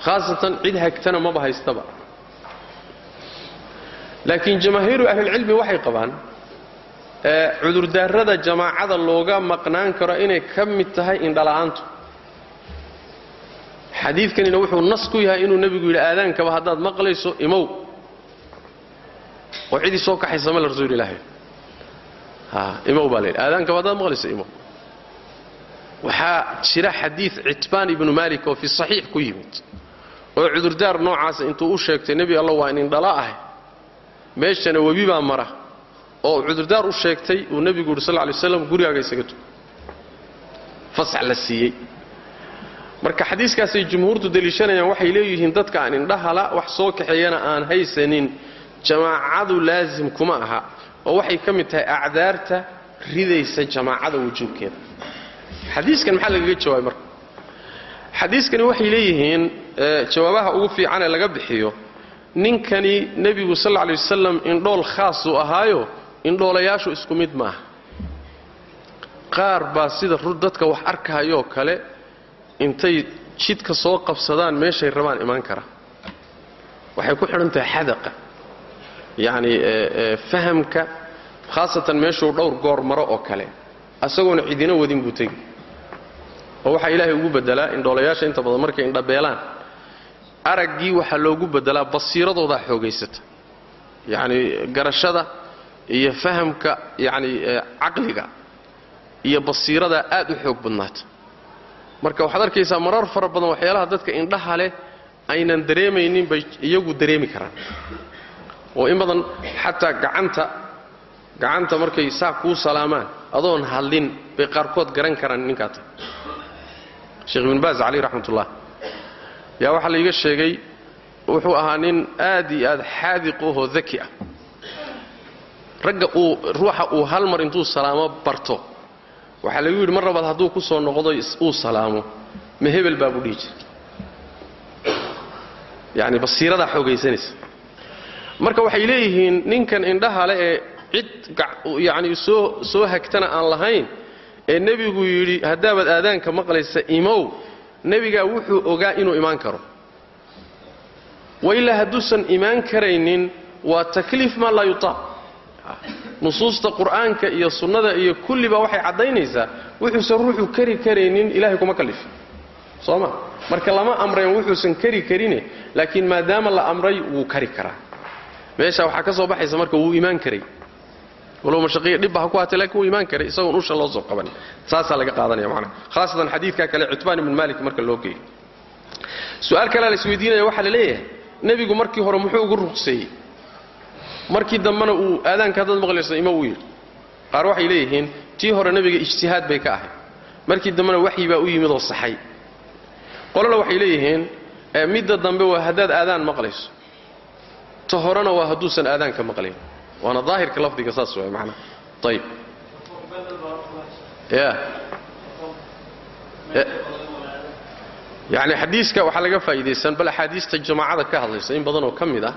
Khaasatan cid hagtana maba haystaba. Laakiin jamaahiiru ahlilcilmi waxay qabaan cudurdaarada jamaacada looga maqnaan karo inay ka mid tahay indhala'aantu. Xadiidkanina wuxuu nas ku yahay inuu nebigu yidhi aadaankaba haddaad maqlayso imow oo cidii soo kaxaysa male rasuul ilaahi imow baa layidhi aadaankaba haddaad maqlayso imow waxaa jira xadiid citbaan ibnu maalik oo fi saxiix ku yimid oo cudurdaar noocaasa intuu u sheegtay nebi alla waa in indhala ahay meeshana webi baa mara oo cudurdaar u sheegtay uu nebigu yidhi sal lay waslam gurigaaga isaga tuko fasax la siiyey marka xadiiskaasay jumhuurtu deliishanayaan waxay leeyihiin dadka aan indhahala wax soo kaxeeyana aan haysanin jamaacadu laasim kuma aha oo waxay ka mid tahay acdaarta ridaysa jamaacada wujuubkeeda. Xadiiskan maxaa lagaga jawaabay marka? Xadiiskani waxay leeyihiin jawaabaha ugu fiican ee laga bixiyo ninkani nebigu sal lla lay wasalam indhool khaasuu ahaayo indhoolayaashu isku mid ma aha. Qaar baa sida dadka wax arkahayoo kale intay jidka soo qabsadaan meeshay rabaan imaan kara. Waxay ku xidhan tahay xadaqa yacni fahamka khaasatan meeshuu dhowr goor maro oo kale. Asagoona cidina wadin buu tegi. Oo waxaa ilaahay ugu bedelaa indhoolayaasha inta badan markay indhabeelaan araggii waxaa loogu bedelaa basiiradoodaa xoogaysata. Yacni garashada iyo fahamka yacni caqliga iyo basiirada aad u xoog badnaata marka waxaad arkaysaa marar fara badan waxyaalaha dadka indhaha leh aynan dareemaynin bay iyagu dareemi karaan oo in badan xataa gacanta gacanta markay saa kuu salaamaan adoon hadlin bay qaarkood garan karaan ninkaa tahay sheekh ibn baas caleyh raxmatullah yaa waxaa laiga sheegay wuxuu ahaa nin aad iyo aad xaadiq ahoo daki ah. Ragga uu ruuxa uu hal mar intuu salaamo barto waxaa lagu yidhi mar hadduu ku soo noqdo uu salaamo. Ma hebel baa dhihi jira yacni basiiradaa xoogaysanaysa marka waxay leeyihiin ninkan indhaha le ee cid yacni soo soo hagtana aan lahayn ee nebigu yidhi haddaabaad aadaanka maqlaysa imow. Nebigaa wuxuu ogaa inuu imaan karo. Wa ilaa hadduusan imaan karaynin waa takliif maa laa yutaaq nusuusta qur'aanka iyo sunnada iyo kulliba waxay caddaynaysaa wuxuusan ruuxu kari karaynin ilahay kuma kalif soo ma? Marka lama amrayn wuxuusan kari karine laakiin maadaama la amray wuu kari karaa meesha waxaa ka soo baxaysa marka wuu imaan karay. Walow mashaqiya dhibba ha ku haatay laakiin wuu imaan karay isagoon usha loo soo qaban. Saasaa laga qaadanaya macnaha khaasatan xadiidka kale cutbaan ibn malik marka loo geeyo. Su'aal la isweydiinaya waxaa la leeyahay nebigu markii hore muxuu ugu ruqseeyey markii dambena uu aadaanka haddaad maqlayso ima uu yidhi. Qaar waxay leeyihiin tii hore nebiga ijtihaad bay ka ahayd markii dambena waxyi baa u yimid oo saxay. Qolana waxay leeyihiin midda dambe waa haddaad aadaan maqlayso ta waa hadduusan aadaanka maqlayn waana daahirka lafdiga saas waay macnaha ayib ya yacni xadiiska waxaa laga faa'iidaysan bal axaadiista jamaacada ka hadlaysa in badan oo ka mid ah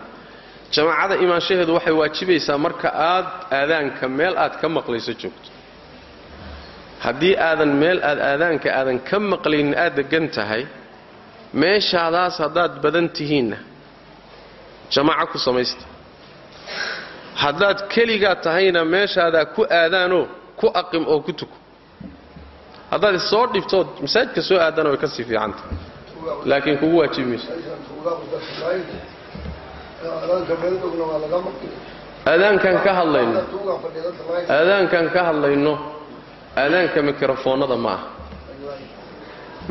jamaacada imaanshaheedu waxay waajibaysaa marka aad aadaanka meel aad ka maqlayso joogto. Haddii aadan meel aad aadaanka aadan ka maqlaynin aad deggan tahay meeshaadaas haddaad badan tihiinna jamaaco ku samaysta. Haddaad keligaa tahayna meeshaadaa ku aadaanoo ku aqim oo ku tuko. Haddaad soo dhibtood masaajidka soo aadana way ka sii fiicanta. Laakiin kugu waajibi mayso aadaankan ka hadlayno. Aadaankan ka hadlayno aadaanka mikrofoonnada ma aha.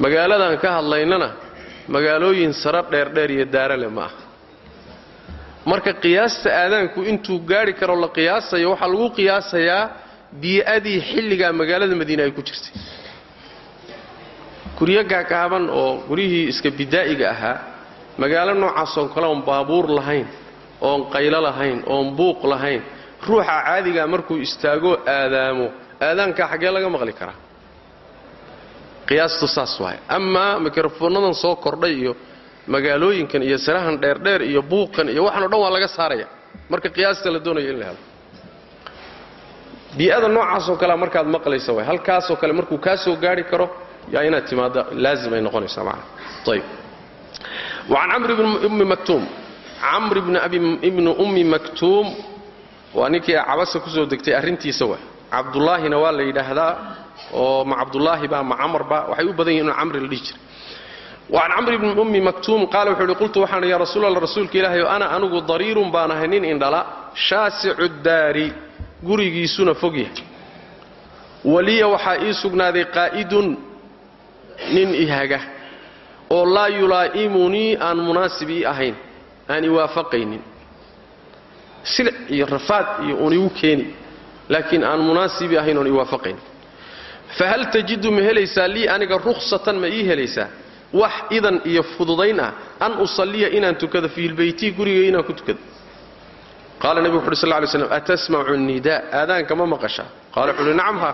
Magaaladan ka hadlaynana magaalooyin saro dheerdheer iyo daarale ma aha marka qiyaasta aadaanku intuu gaadhi karo la qiyaasayo waxaa lagu qiyaasayaa bii'adii xilligaa magaalada madiine ay ku jirtay. Guryo gaagaaban oo guryihii iska bidaa'iga ahaa magaalo noocaasoo kale oon baabuur lahayn oon qaylo lahayn oon buuq lahayn ruuxa caadigaa markuu istaagoo aadaamo aadaankaa xaggee laga maqli karaa? Qiyaastu saas waay amaa mikrofoonnadan soo kordhay iyo magaalooyinkan iyo sarahan dheerdheer iyo buuqan iyo waxan o dhan waa laga saaraya. Marka qiyaasta la doonayo in la helo. Bii'ada noocaasoo kalea markaad maqlaysa way halkaasoo kale markuu kaa soo gaari karo yaa inaad timaado laazim ay noqonaysaa macana ayb wacan camr bni ummi maktuum. Camr ibni ummi maktuum waa ninkii cabasa ku soo degtay arrintiisa wa cabdullaahina waa la yidhaahdaa oo ma cabdullaahi ba ma camarba waxay u badan yihiin inu camri la dhihi jiray wacan camr bni ummi maktuum qaala wuxuu uhi qultu waxaan ya rasuul alla rasuulka ilaahay ana anugu dariirun baan ahay nin indhala shaasicu daari gurigiisuna fog yahay waliya waxaa ii sugnaaday qaa'idun nin ihaga oo laa yulaa'imunii aan munaasib ii ahayn aan iwaafaqaynin silic iyo rafaad iyo uun igu keeni laakiin aan munaasibii ahayn oon iwaafaqaynin fahal tajidu ma helaysaa lii aniga rukhsatan ma ii helaysaa wax idan iyo fududayn ah an usalliya inaan tukado fiilbeytii guriga inaan ku tukado. Qaala nebigu wuxu uhi sal ly slam atasmacu nidaa aadaanka ma maqashaa qaala wuxu uhi nacam ha.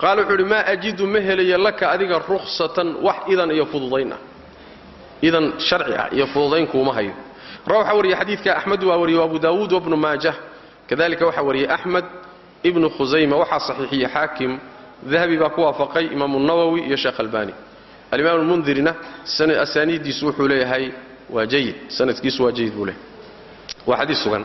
Qaala wuxuu uhi maa ajidu ma helayo laka adiga rukhsatan wax idan iyo fududayn ah. Idan sharci ah iyo fududayn kuuma hayo. Ra waxaa wariyey xadiidka axmed waa wariyey abu daawuud wabnu maajah. Kadalika waxaa wariyey axmed ibnu khusayma waxaa saxiixiyey xaakim dahabi baa ku waafaqay imaamu nawowi iyo sheekh albani alimaam almundirina asaaniiddiisu wuxuu leeyahay waa jayid sanadkiisu waa jayid buu leeyahay. Waa xadiis sugan.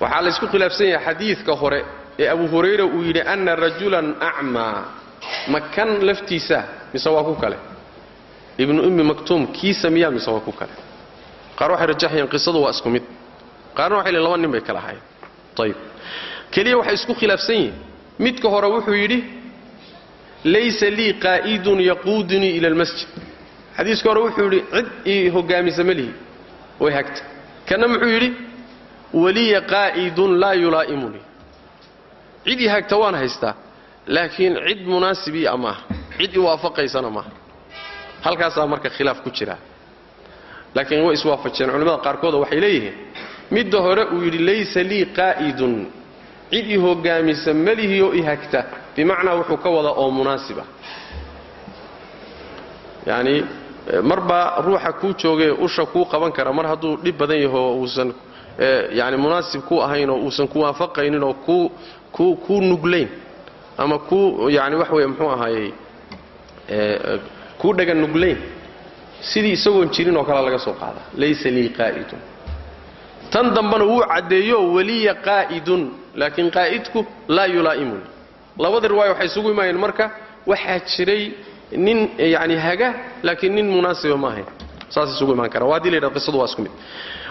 Waxaa laysku khilaafsan yahay xadiidka hore ee abu hurayra uu yidhi ana rajulan acmaa ma kan laftiisa mise waa ku kale? Ibnu ummi maktuum kiisa miyaa mise waa ku kale? Qaar waxay rajaxayeen qisadu waa isku mid. Qaarna waxay laba nin bay kala ahaayeen. Ayib keliya waxay isku khilaafsan yihiin. Midka hore wuxuu yidhi laysa lii qaa'idun yaquudunii ila almasjid xadiiska hore wuxuu yidhi cid ii hogaamisa ma lihi way hagta kanna muxuu yidhi waliya qaa'idun laa yulaa'imunii cid ii hagta waan haystaa laakiin cid munaasibii maaha cid i waafaqaysana maaha halkaasaa marka khilaaf ku jira laakiin way iswaafajeen culimmada qaarkooda waxay leeyihiin midda hore uu yidhi laysa lii qaa'idun cid i hogaamisa malihiyoo i hagta bimacnaa wuxuu ka wadaa oo munaasiba. Yacni marbaa ruuxa kuu joogee usha kuu qaban kara mar hadduu dhib badan yaho uusan yani munaasib ku ahayn oo uusan ku waafaqaynin oo kuu ku kuu nuglayn ama kuu yani wax weeye muxuu ahaayey kuu dhaga nuglayn sidii isagoon jirin oo kale laga soo qaada. Laysa lii qaa'idun. Tan dambena wuu caddeeyo weliya qaa'idun laakiin qaa'idku laa yulaa'imuni labada riwaaya waxay isugu imaayeen marka waxaa jiray nin yani haga laakiin nin munaasiba ma ahayn. Saas isugu imaan kara. Waa haddii qisadu waa isku mid.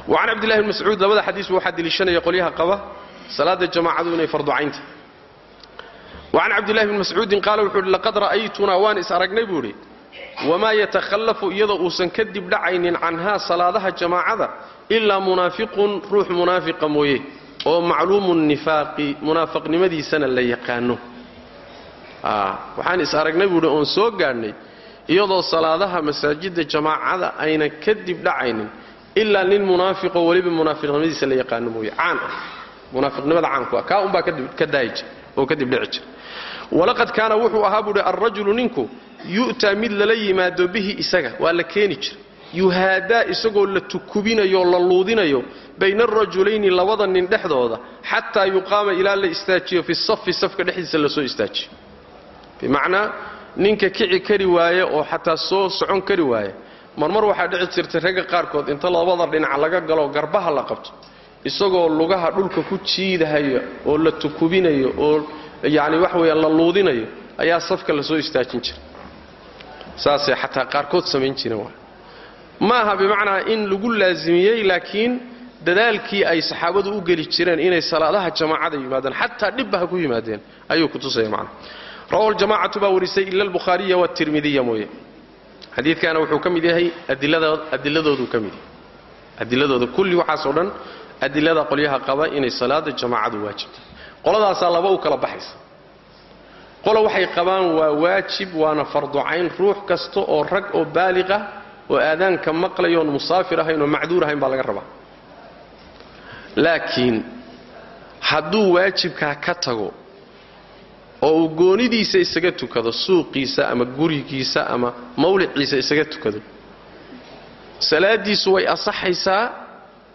Wacan cabdillahi bn mascuud labada xadiisba waxaa deliishanaya qolyaha qaba salaada jamaacadu inay farducaynta wacan cabdillahi bni mascuudin qaala wuxuu uhi laqad ra'aytunaa waan is aragnay buu idhi wamaa yatakhallafu iyadoo uusan kadib dhacaynin canhaa salaadaha jamaacada ilaa munaafiqun ruux munaafiqa mooye oo macluumu nifaaqi munaafiqnimadiisana la yaqaano waxaan is aragnay buuhi oon soo gaadhnay iyadoo salaadaha masaajidda jamaacada aynan kadib dhacaynin ilaa nin munaafiqoo weliba munaafiqnimadiisa la yaqaano mooye. Caan ah. Munaafiqnimada caanku ah kaa unbaa ka daayi jira oo kadib dhici jira walaqad kaana wuxuu ahaa buuhi alrajulu ninku yu'taa mid lala yimaado bihi isaga waa la keeni jira yuhaadaa isagoo la tukubinayo la luudinayo bayna arajulayni labada nin dhexdooda xataa yuqaama ilaa la istaajiyo fi safi safka dhexdiisa la soo istaajiyo bimacnaa ninka kici kari waaye oo xataa soo socon kari waaye marmar waxaa dhici jirtay ragga qaarkood inta labada dhinac laga galo garbaha la qabto isagoo lugaha dhulka ku jiidahaya oo la tukubinayo oo yacni wax weeyaan la luudinayo ayaa safka la soo istaajin jira saasay xataa qaarkood samayn jireen waa. Ma aha bimacnaa in lagu laasimiyey laakiin dadaalkii ay saxaabadu u geli jireen inay salaadaha jamaacada yimaadaan xataa dhibba ha ku yimaadeen ayuu kutusaya macna rawahu ljamacatu baa warisay ila albukhaariya waatirmidiya mooye. Xadiidkaana wuxuu ka mid yahay adiladooduu ka mid yahay. Adiladooda kulli waxaasoo dhan adilada qolyaha qaba inay salaada jamaacadu waajibta qoladaasaa laba u kala baxaysa. Qola waxay qabaan waa waajib waana farducayn ruux kasta oo rag oo baaliqa oo aadaanka maqlaya oon musaafir ahayn oo macduur ahayn baa laga rabaa. Laakiin hadduu waajibkaa ka tago oo uu goonidiisa isaga tukado suuqiisa ama gurigiisa ama mawliciisa isaga tukado. Salaadiisu way asaxaysaa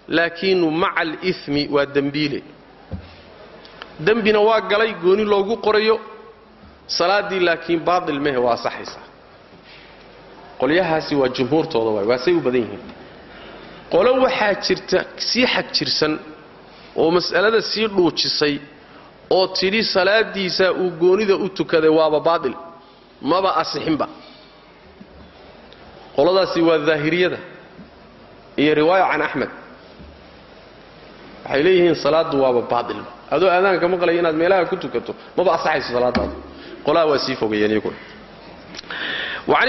laakiin maca alimi waa dembiile. Dembina waa galay gooni loogu qorayo salaaddii laakiin baatil mehe waa asaxaysaa. Qolyahaasi waa jumhuurtooda waay waasay u badan yihiin. Qolo waxaa jirta sii xag jirsan oo mas'alada sii dhuujisay oo tidhi salaadiisa uu goonida u tukaday waaba baatil maba asixinba. Qoladaasi waa daahiriyada iyo riwaaya can axmed. Waxay leeyihiin salaaddu waaba baatilba adoo aadaanka maqlaya inaad meelaha ku tukato maba asaxayso salaadaadu qolaha waa sii fogeeyeen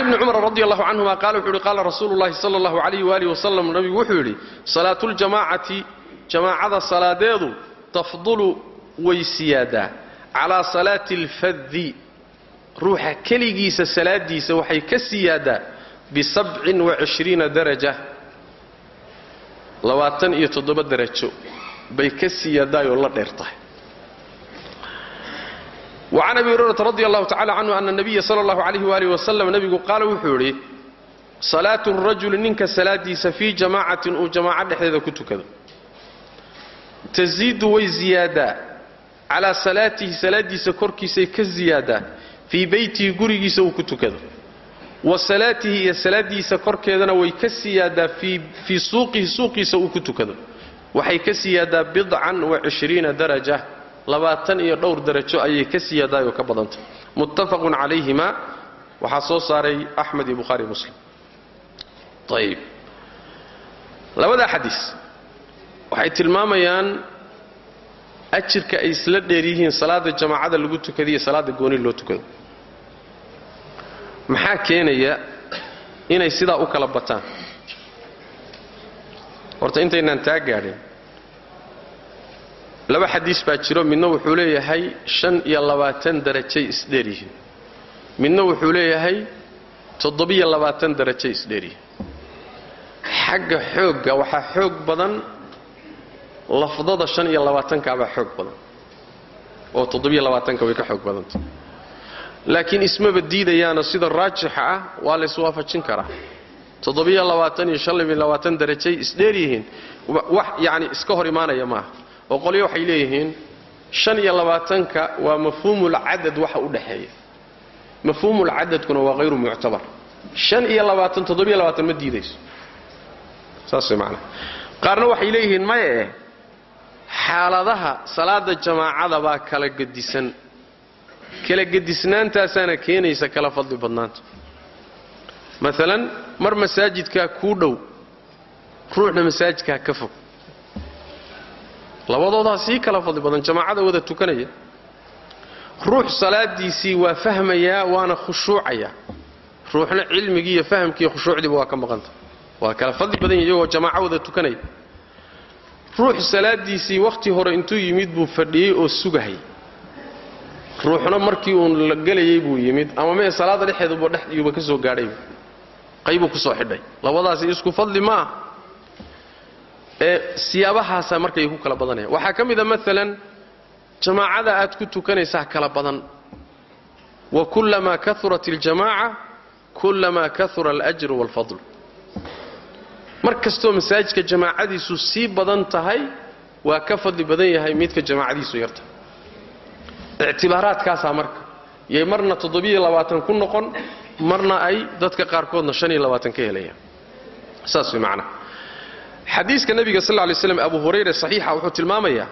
ibni cumar radi allahu canهuma qaala wuxuu uhi qaala rasuulu llahi sala allahu alayh waalih wasalam nabigu wuxuu yidhi salaatu ljamaacati jamaacada salaadeedu way siyaadaa. Calaa salaati اlfadi ruuxa keligiisa salaadiisa waxay ka siyaadaa bisabcin wacishriina daraja. Labaatan iyo toddoba darajo bay ka siyaadaayoo la dheer tahay. وcan abi hurayrata radi allahu tacala canhu ana nabiya sala allahu alayh waalih wasalam nebigu qaala wuxuu idhi salaatu rajuli ninka salaadiisa fii jamaacatin uu jamaaco dhexdeeda ku tukado. Tasiidu way ziyaadaa calaa salaatihi salaadiisa korkiisay ka ziyaadaa fii beytihi gurigiisa uu ku tukado. Wa salaatihi iyo salaadiisa korkeedana way ka siyaadaa fii suuqihi suuqiisa uu ku tukado. Waxay ka siyaadaa bidcan wacishriina daraja. Labaatan iyo dhowr darajo ayay ka siyaadaayoo ka badanta. Muttafaqun calayhima. Waxaa soo saaray axmed iyo bukhaari muslim. Ayib labadaa xadiis. Waxay tilmaamayaan ajirka ay isla dheer yihiin salaada jamaacada lagu tukadiyo salaada gooni loo tukado. Maxaa keenaya inay sidaa u kala bataan? Horta intaynaan taa gaadhin. Laba xadiis baa jiro midna wuxuu leeyahay shan iyo labaatan darajay isdheer yihiin. Midna wuxuu leeyahay toddobiyo labaatan darajay isdheer xagga xoogga waxaa xoog badan lafdada shan iyo labaatankaabaa xoog badan. Oo toddobiyo labaatanka way ka xoog badanta laakiin ismaba diidayaano sida raajixa ah waa la iswaafajin karaa. Toddobiyo labaatan iyo shan iyo labaatan darajay isdheer yihiin. Wax yacni iska hor imaanaya maaha. Oo qolyo waxay leeyihiin shan iyo labaatanka waa mafhuumulcadad waxa u dhexeeya mafhuumulcadadkuna waa hayru muctabar. Shan iyo labaatan toddobiyo labaatan ma diidayso. Saas way qaarna waxay leeyihiin maye xaaladaha salaada jamaacada baa kala gedisan. Kala gedisnaantaasaana keenaysa kala fadli badnaanta. Maalan mar masaajidkaa kuu dhow ruuxna masaajidkaa ka fog. Labadoodaa sii kala fadli badan jamaacada wada tukanaya. Ruux salaadiisii waa fahmayaa waana khushuucayaa ruuxna cilmigii iyo fahamkiiyo khushuucdiiba waa ka maqanta. Waa kala fadli badan yahy iyagoo jamaaco wada tukanaya ruux salaadiisii wakhti hore intuu yimid buu fadhiyey oo sugahay. Ruuxna markii uun la gelayay buu yimid ama mee salaada dhexeeduba dhexdiiba ka soo gaadhayba qaybuu ku soo xidhay. Labadaasi isku fadli ma ah ee siyaabahaasaa markay ku kala badanaya waxaa ka mid a maalan jamaacada aad ku tukanaysaa kala badan. Wa kullamaa kaurat iljamaaca kullamaa kaura alajru waalfadlu mar kastoo masaajidka jamaacadiisu sii badan tahay waa ka fadli badan yahay midka jamaacadiisu yartahay ictibaaraadkaasaa marka yay marna ku noqon marna ay dadka qaarkoodna ka helayaan. Saas way macnaha xadiiska nebiga sal lay slam abu hurayra saxiixa wuxuu tilmaamayaa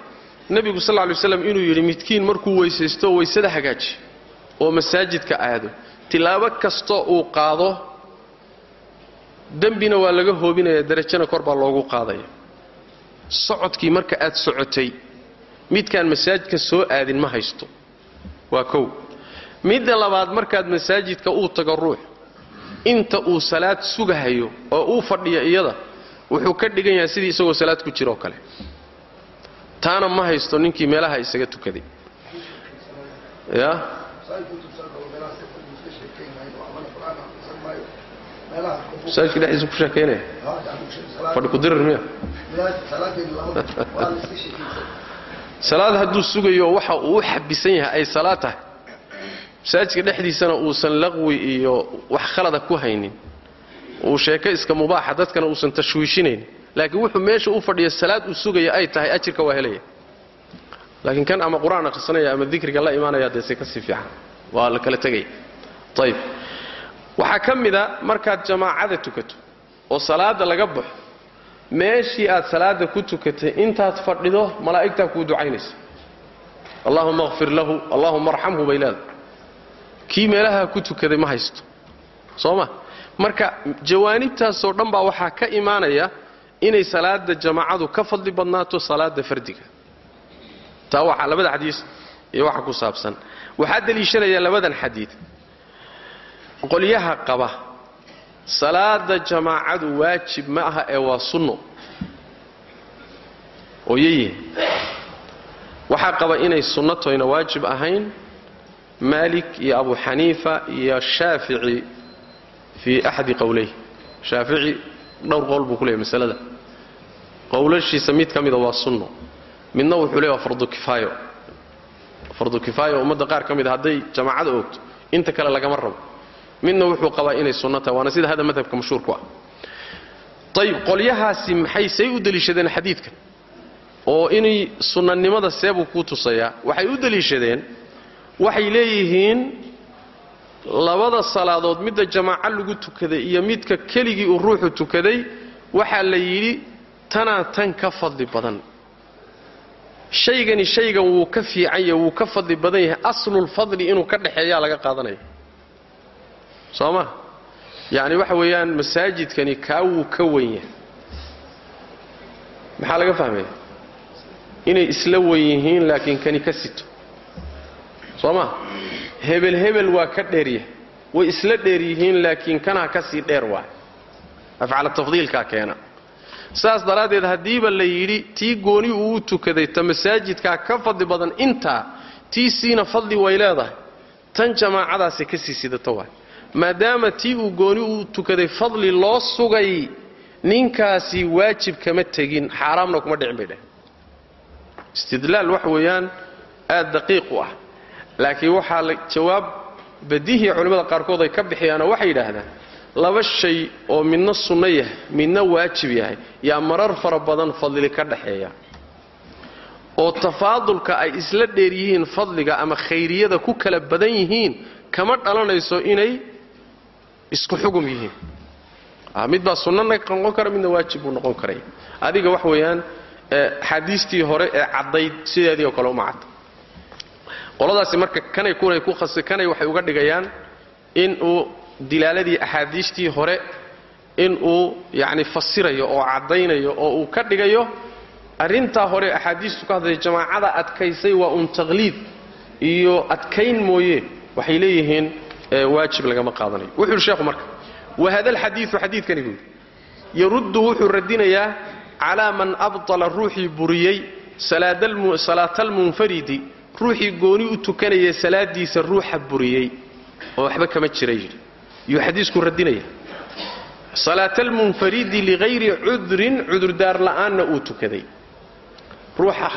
nebigu sal lay slam inuu yidhi midkiin markuu weysaysto weysada hagaaji. Oo masaajidka aado. Tilaabo kastoo uu qaado dembina waa laga hoobinaya darajana kor baa loogu qaadaya. Socodkii marka aad socotay midkaan masaajidka soo aadin ma haysto. Waa kow. Midda labaad markaad masaajidka uu tago ruux inta uu salaad sugahayo oo uu fadhiyo iyada wuxuu ka dhigan yahay sidii isagoo salaad ku jiro oo kale. Taana ma haysto ninkii meelaha isaga tukaday. Ya masaajidka dhexdiisa ku sheekaynaya fadhi kudirir miya. Salaad hadduu sugayo waxa uu u xabisan yahay ay salaad tahay. Masaajidka dhexdiisana uusan laqwi iyo wax khalada ku haynin. Uu sheeko iska mubaaxa dadkana uusan tashwiishinayn. Laakiin wuxuu meesha u fadhiya salaad uu sugaya ay tahay ajirka waa helaya. Laakiin kan ama qur'aan akhrisanaya ama dikriga la imaanaya dee se fiican. Waa la kala tegaya ayib waxaa ka mida markaad jamaacada tukato oo salaada laga baxo meeshii aad salaada ku tukatay intaad fadhido malaa'igtaa kuu ducaynaysa. Allahuma akfir lahu allahuma arxamhu bay leedahay kii meelaha ku tukaday ma haysto. Soo ma? Marka jawaanibtaasoo dhan baa waxaa ka imaanaya inay salaada jamaacadu ka fadli badnaato salaada fardiga. Taa waxaa labada xadiis iyo waxa ku saabsan. Waxaa deliishanaya labadan xadiid qolyaha qaba. Salaada jamaacadu waajib ma aha ee waa sunno. Oo yayihin waxaa qaba inay sunno toyna waajib ahayn. Maalik iyo abu xaniifa iyo shaafici fii axadi qowleyh shaafici dhowr qowl buu ku leeyay masalada. Qowlashiisa mid ka mida waa sunno. Midna wuxuu leey waa fardu kifaayo. Fardu kifaayo ummadda qaar ka mida hadday jamaacada oogto inta kale lagama rabo midna wuxuu qabaa inay sunno tahay waana sida hada madhabka mashhuur ku ah. Ayib qolyahaasi maxay say u deliishadeen xadiidkan oo inay sunnanimada seebuu kuu tusayaa waxay u deliishadeen waxay leeyihiin labada salaadood midda jamaaco lagu tukaday iyo midka keligii uu ruuxu tukaday waxaa la yidhi tanaa tan ka fadli badan. Shaygani shaygan wuu ka fiican yahay wuu ka fadli badan yahay. Aslulfadli inuu ka dhexeeyaa laga qaadanaya soo ma waxa weeyaan masaajidkani kaa wuu ka wen yahay maxaa laga fahmaya inay isla wen yihiin laakiin kani ka sito. Soo ma hebel hebel waa ka dheeryahay way isla dheer yihiin laakiin kanaa ka sii dheer waay. Afcala tafdiilkaa keena. Saas daraaddeed haddiiba la yidhi tii gooni uu tukaday ta masaajidkaa ka fadli badan intaa tii siina fadli way leedahay. Tan jamaacadaasi ka sii sidato waay maadaama tii uu gooni u tukaday fadli loo sugay ninkaasi waajib kama tegin xaaraamna kuma dhicin bay dheh istidlaal wax weeyaan aad daqiiq u ah. Laakiin waxaa la jawaab badihii culimmada qaarkood ay ka bixiyaanoo waxay yidhaahdaan laba shay oo midna sunno yahay midna waajib yahay yaa marar fara badan fadli ka dhaxeeya. Oo tafaadulka ay isla dheer yihiin fadliga ama khayriyada ku kala badan yihiin kama dhalanayso inay isku xugum yihiin. Mid baa sunnana noqon kara midna waajib buu noqon karaya adiga wax weeyaan axaadiistii hore ee caddayd sideedii oo kale uma cadda qoladaasi marka kanay kanay waxay uga dhigayaan in uu dilaaladii axaadiistii hore in uu yacni fasirayo oo caddaynayo oo uu ka dhigayo arrintaa hore axaadiistu ka hadlaya jamaacada adkaysay waa un taqliid iyo adkayn mooye waxay leeyihiin waajib lagama qaadanayo. Yidhi sheekhu marka wahada alxadiidu xadiidkani buu yidhi yaruddu wuxuu radinayaa calaa man abtala ruuxii buriyey salaatalmunfaridi ruuxii gooni u tukanaya salaadiisa ruuxa buriyey. Oo waxba kama jira yidhi. Yuu xadiisku radinaya salaatalmunfaridi ligayri cudrin cudurdaar la'aanna uu tukaday. Ruuxa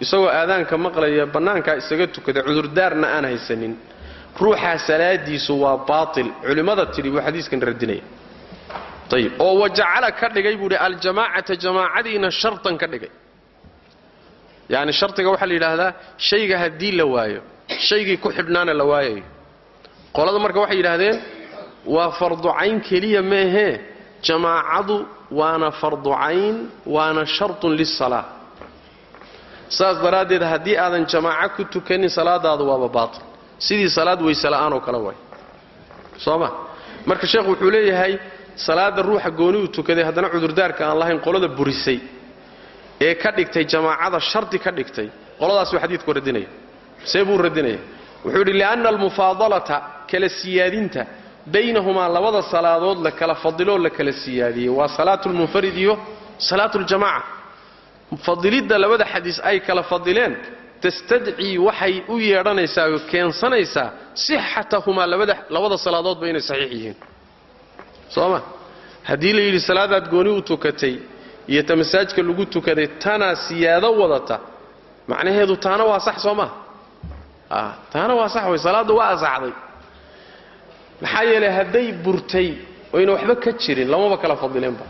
isagoo aadaanka maqlaya bannaankaa isaga tukaday cudurdaarna aan haysanin ruuxaa salaadiisu waa baatil. Culimmada tidhi buu xadiiskan radinaya. Ayib oo wajacala ka dhigay buu hi aljamaacata jamaacadiina shartan ka dhigay. Yacni shardiga waxaa la yidhaahdaa shayga haddii la waayo shaygii ku xidhnaana la waayayo. Qolada marka waxay yidhaahdeen waa farducayn keliya maahee jamaacadu waana farducayn waana shartun lisalaa saas daraaddeed haddii aadan jamaaco ku tukanin salaadaadu waaba baatil sidii salaad weyse la'aanoo kale waay soo ma marka sheekhu wuxuu leeyahay salaada ruuxa gooni uu tukaday haddana cudurdaarka aan lahayn qolada burisay ee ka dhigtay jamaacada shardi ka dhigtay qoladaasuu xadiidku radinaya. See buu radinaya. Wuxuu yidhi li'anna almufaadalata kala siyaadinta baynahumaa labada salaadood la kala fadiloo la kala siyaadiyey. Waa salaatu lmunfarid iyo salaatu ljamaca fadilidda labada xadiis ay kala fadileen tastadcii waxay u yeedhanaysaa oo keensanaysaa sixatahumaa labada salaadoodba inay saxiix yihiin. Soo ma haddii la yidhi salaadaad gooni u tukatay iyo ta masaajka lagu tukaday tanaa siyaado wadata macnaheedu taana waa sax soo maa taana waa sax way salaadda waa asaxday. Maxaa yeelay hadday burtay oyna waxba ka jirin lamaba kala fadileenba.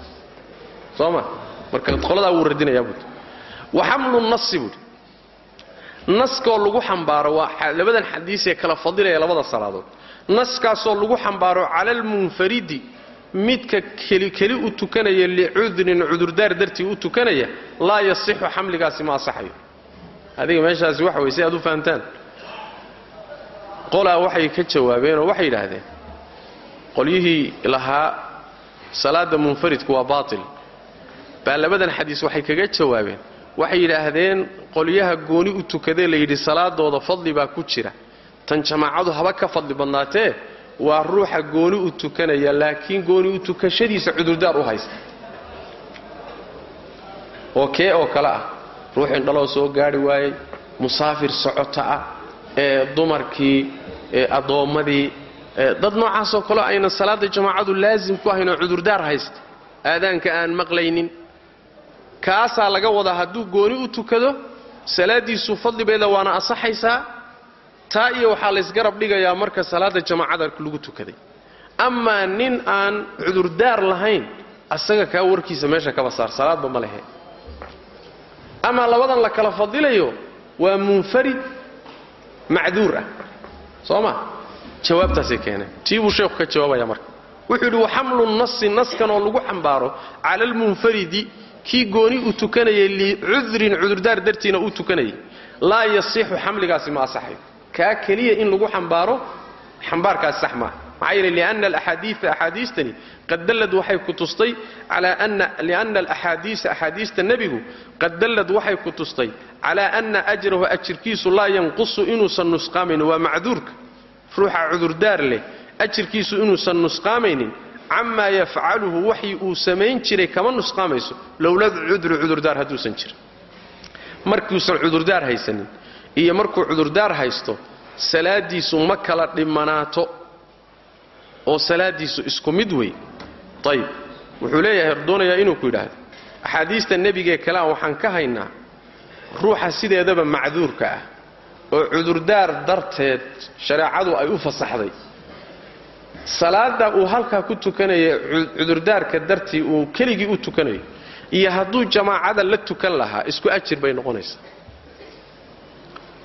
Soo ma marka qoladaa wuu radinayaa buui wa xamlu nasi buui naskoo lagu xambaaro waa labadan xadiisee kala fadilaya labada salaadood naskaasoo lagu xambaaro cala almunfaridi midka keli u tukanaya licudrin cudurdaar dartii u tukanaya laa yasixu xamligaasi ma asaxayo. Adiga meeshaasi waxa way si aad u fahamtaan qolaa waxay ka jawaabeenoo waxay yidhaahdeen qolyihii lahaa salaada munfaridku waa baatil. Baa labadan xadiis waxay kaga jawaabeen waxay yidhaahdeen qolyaha gooni u tukadee layidhi salaadooda fadli baa ku jira. Tan jamaacadu haba ka fadli badnaatee? Waa ruuxa gooni u tukanaya laakiin gooni u tukashadiisa cudurdaar u haysta oo kee oo kale ah? Ruux indhaloo soo gaari waayey musaafir socota ah ee dumarkii ee addoommadii dad noocaasoo kaleo ayna salaadda jamaacadu laasim ku ahayn oo cudurdaar haysta. Aadaanka aan maqlaynin kaasaa laga wadaa hadduu gooni u tukado salaaddiisu fadlibeeda waana asaxaysaa taa iyo waxaa laysgarab dhigayaa marka salaadda jamaacada lagu tukaday. Amaa nin aan cudurdaar lahayn asaga kaa warkiisa meesha kaba saar salaadba ma lehe. Amaa labadan la kala fadilayo waa munfarid macduur ah. Soo ma? Jawaabtaasay keeneen. Tii buu sheekhu ka jawaabaya marka. Wuxuu yidhi waxamlu nasi naskan oo lagu xambaaro cala almunfaridi kii gooni u tukanayay licudrin cudurdaar dartiina uu tukanayay laa yasixu xamligaasi ma asaxayo kaa keliya in lagu xambaaro xambaarkaasi sax maaha. Maxaa yeele lianna alaxaadiia axaadiistani qad dallad waxay ku tustay calaa ana lianna alaxaadiisa axaadiista nebigu qad dallad waxay ku tustay calaa anna ajrahu ajirkiisu laa yanqusu inuusan nusqaamaynin. Waa macduurka ruuxa cudurdaar leh ajirkiisu inuusan nusqaamaynin camaa yafcaluhu waxii uu samayn jiray kama nusqaamayso. lowla cudru cudurdaar hadduusan jirin markuusan cudurdaar haysanin iyo markuu cudurdaar haysto salaadiisu ma kala dhimanaato oo salaadiisu isku mid wey ayib wuxuu leeyahay doonayaa inuu ku yidhaahdo axaadiista nebigee kalea waxaan ka haynaa ruuxa sideedaba macduurka ah oo cudurdaar darteed shareecadu ay u fasaxday salaada uu halkaa ku tukanaya cudurdaarka dartii uu keligii u tukanayo iyo hadduu jamaacada la tukan lahaa isku ajir bay noqonaysaa.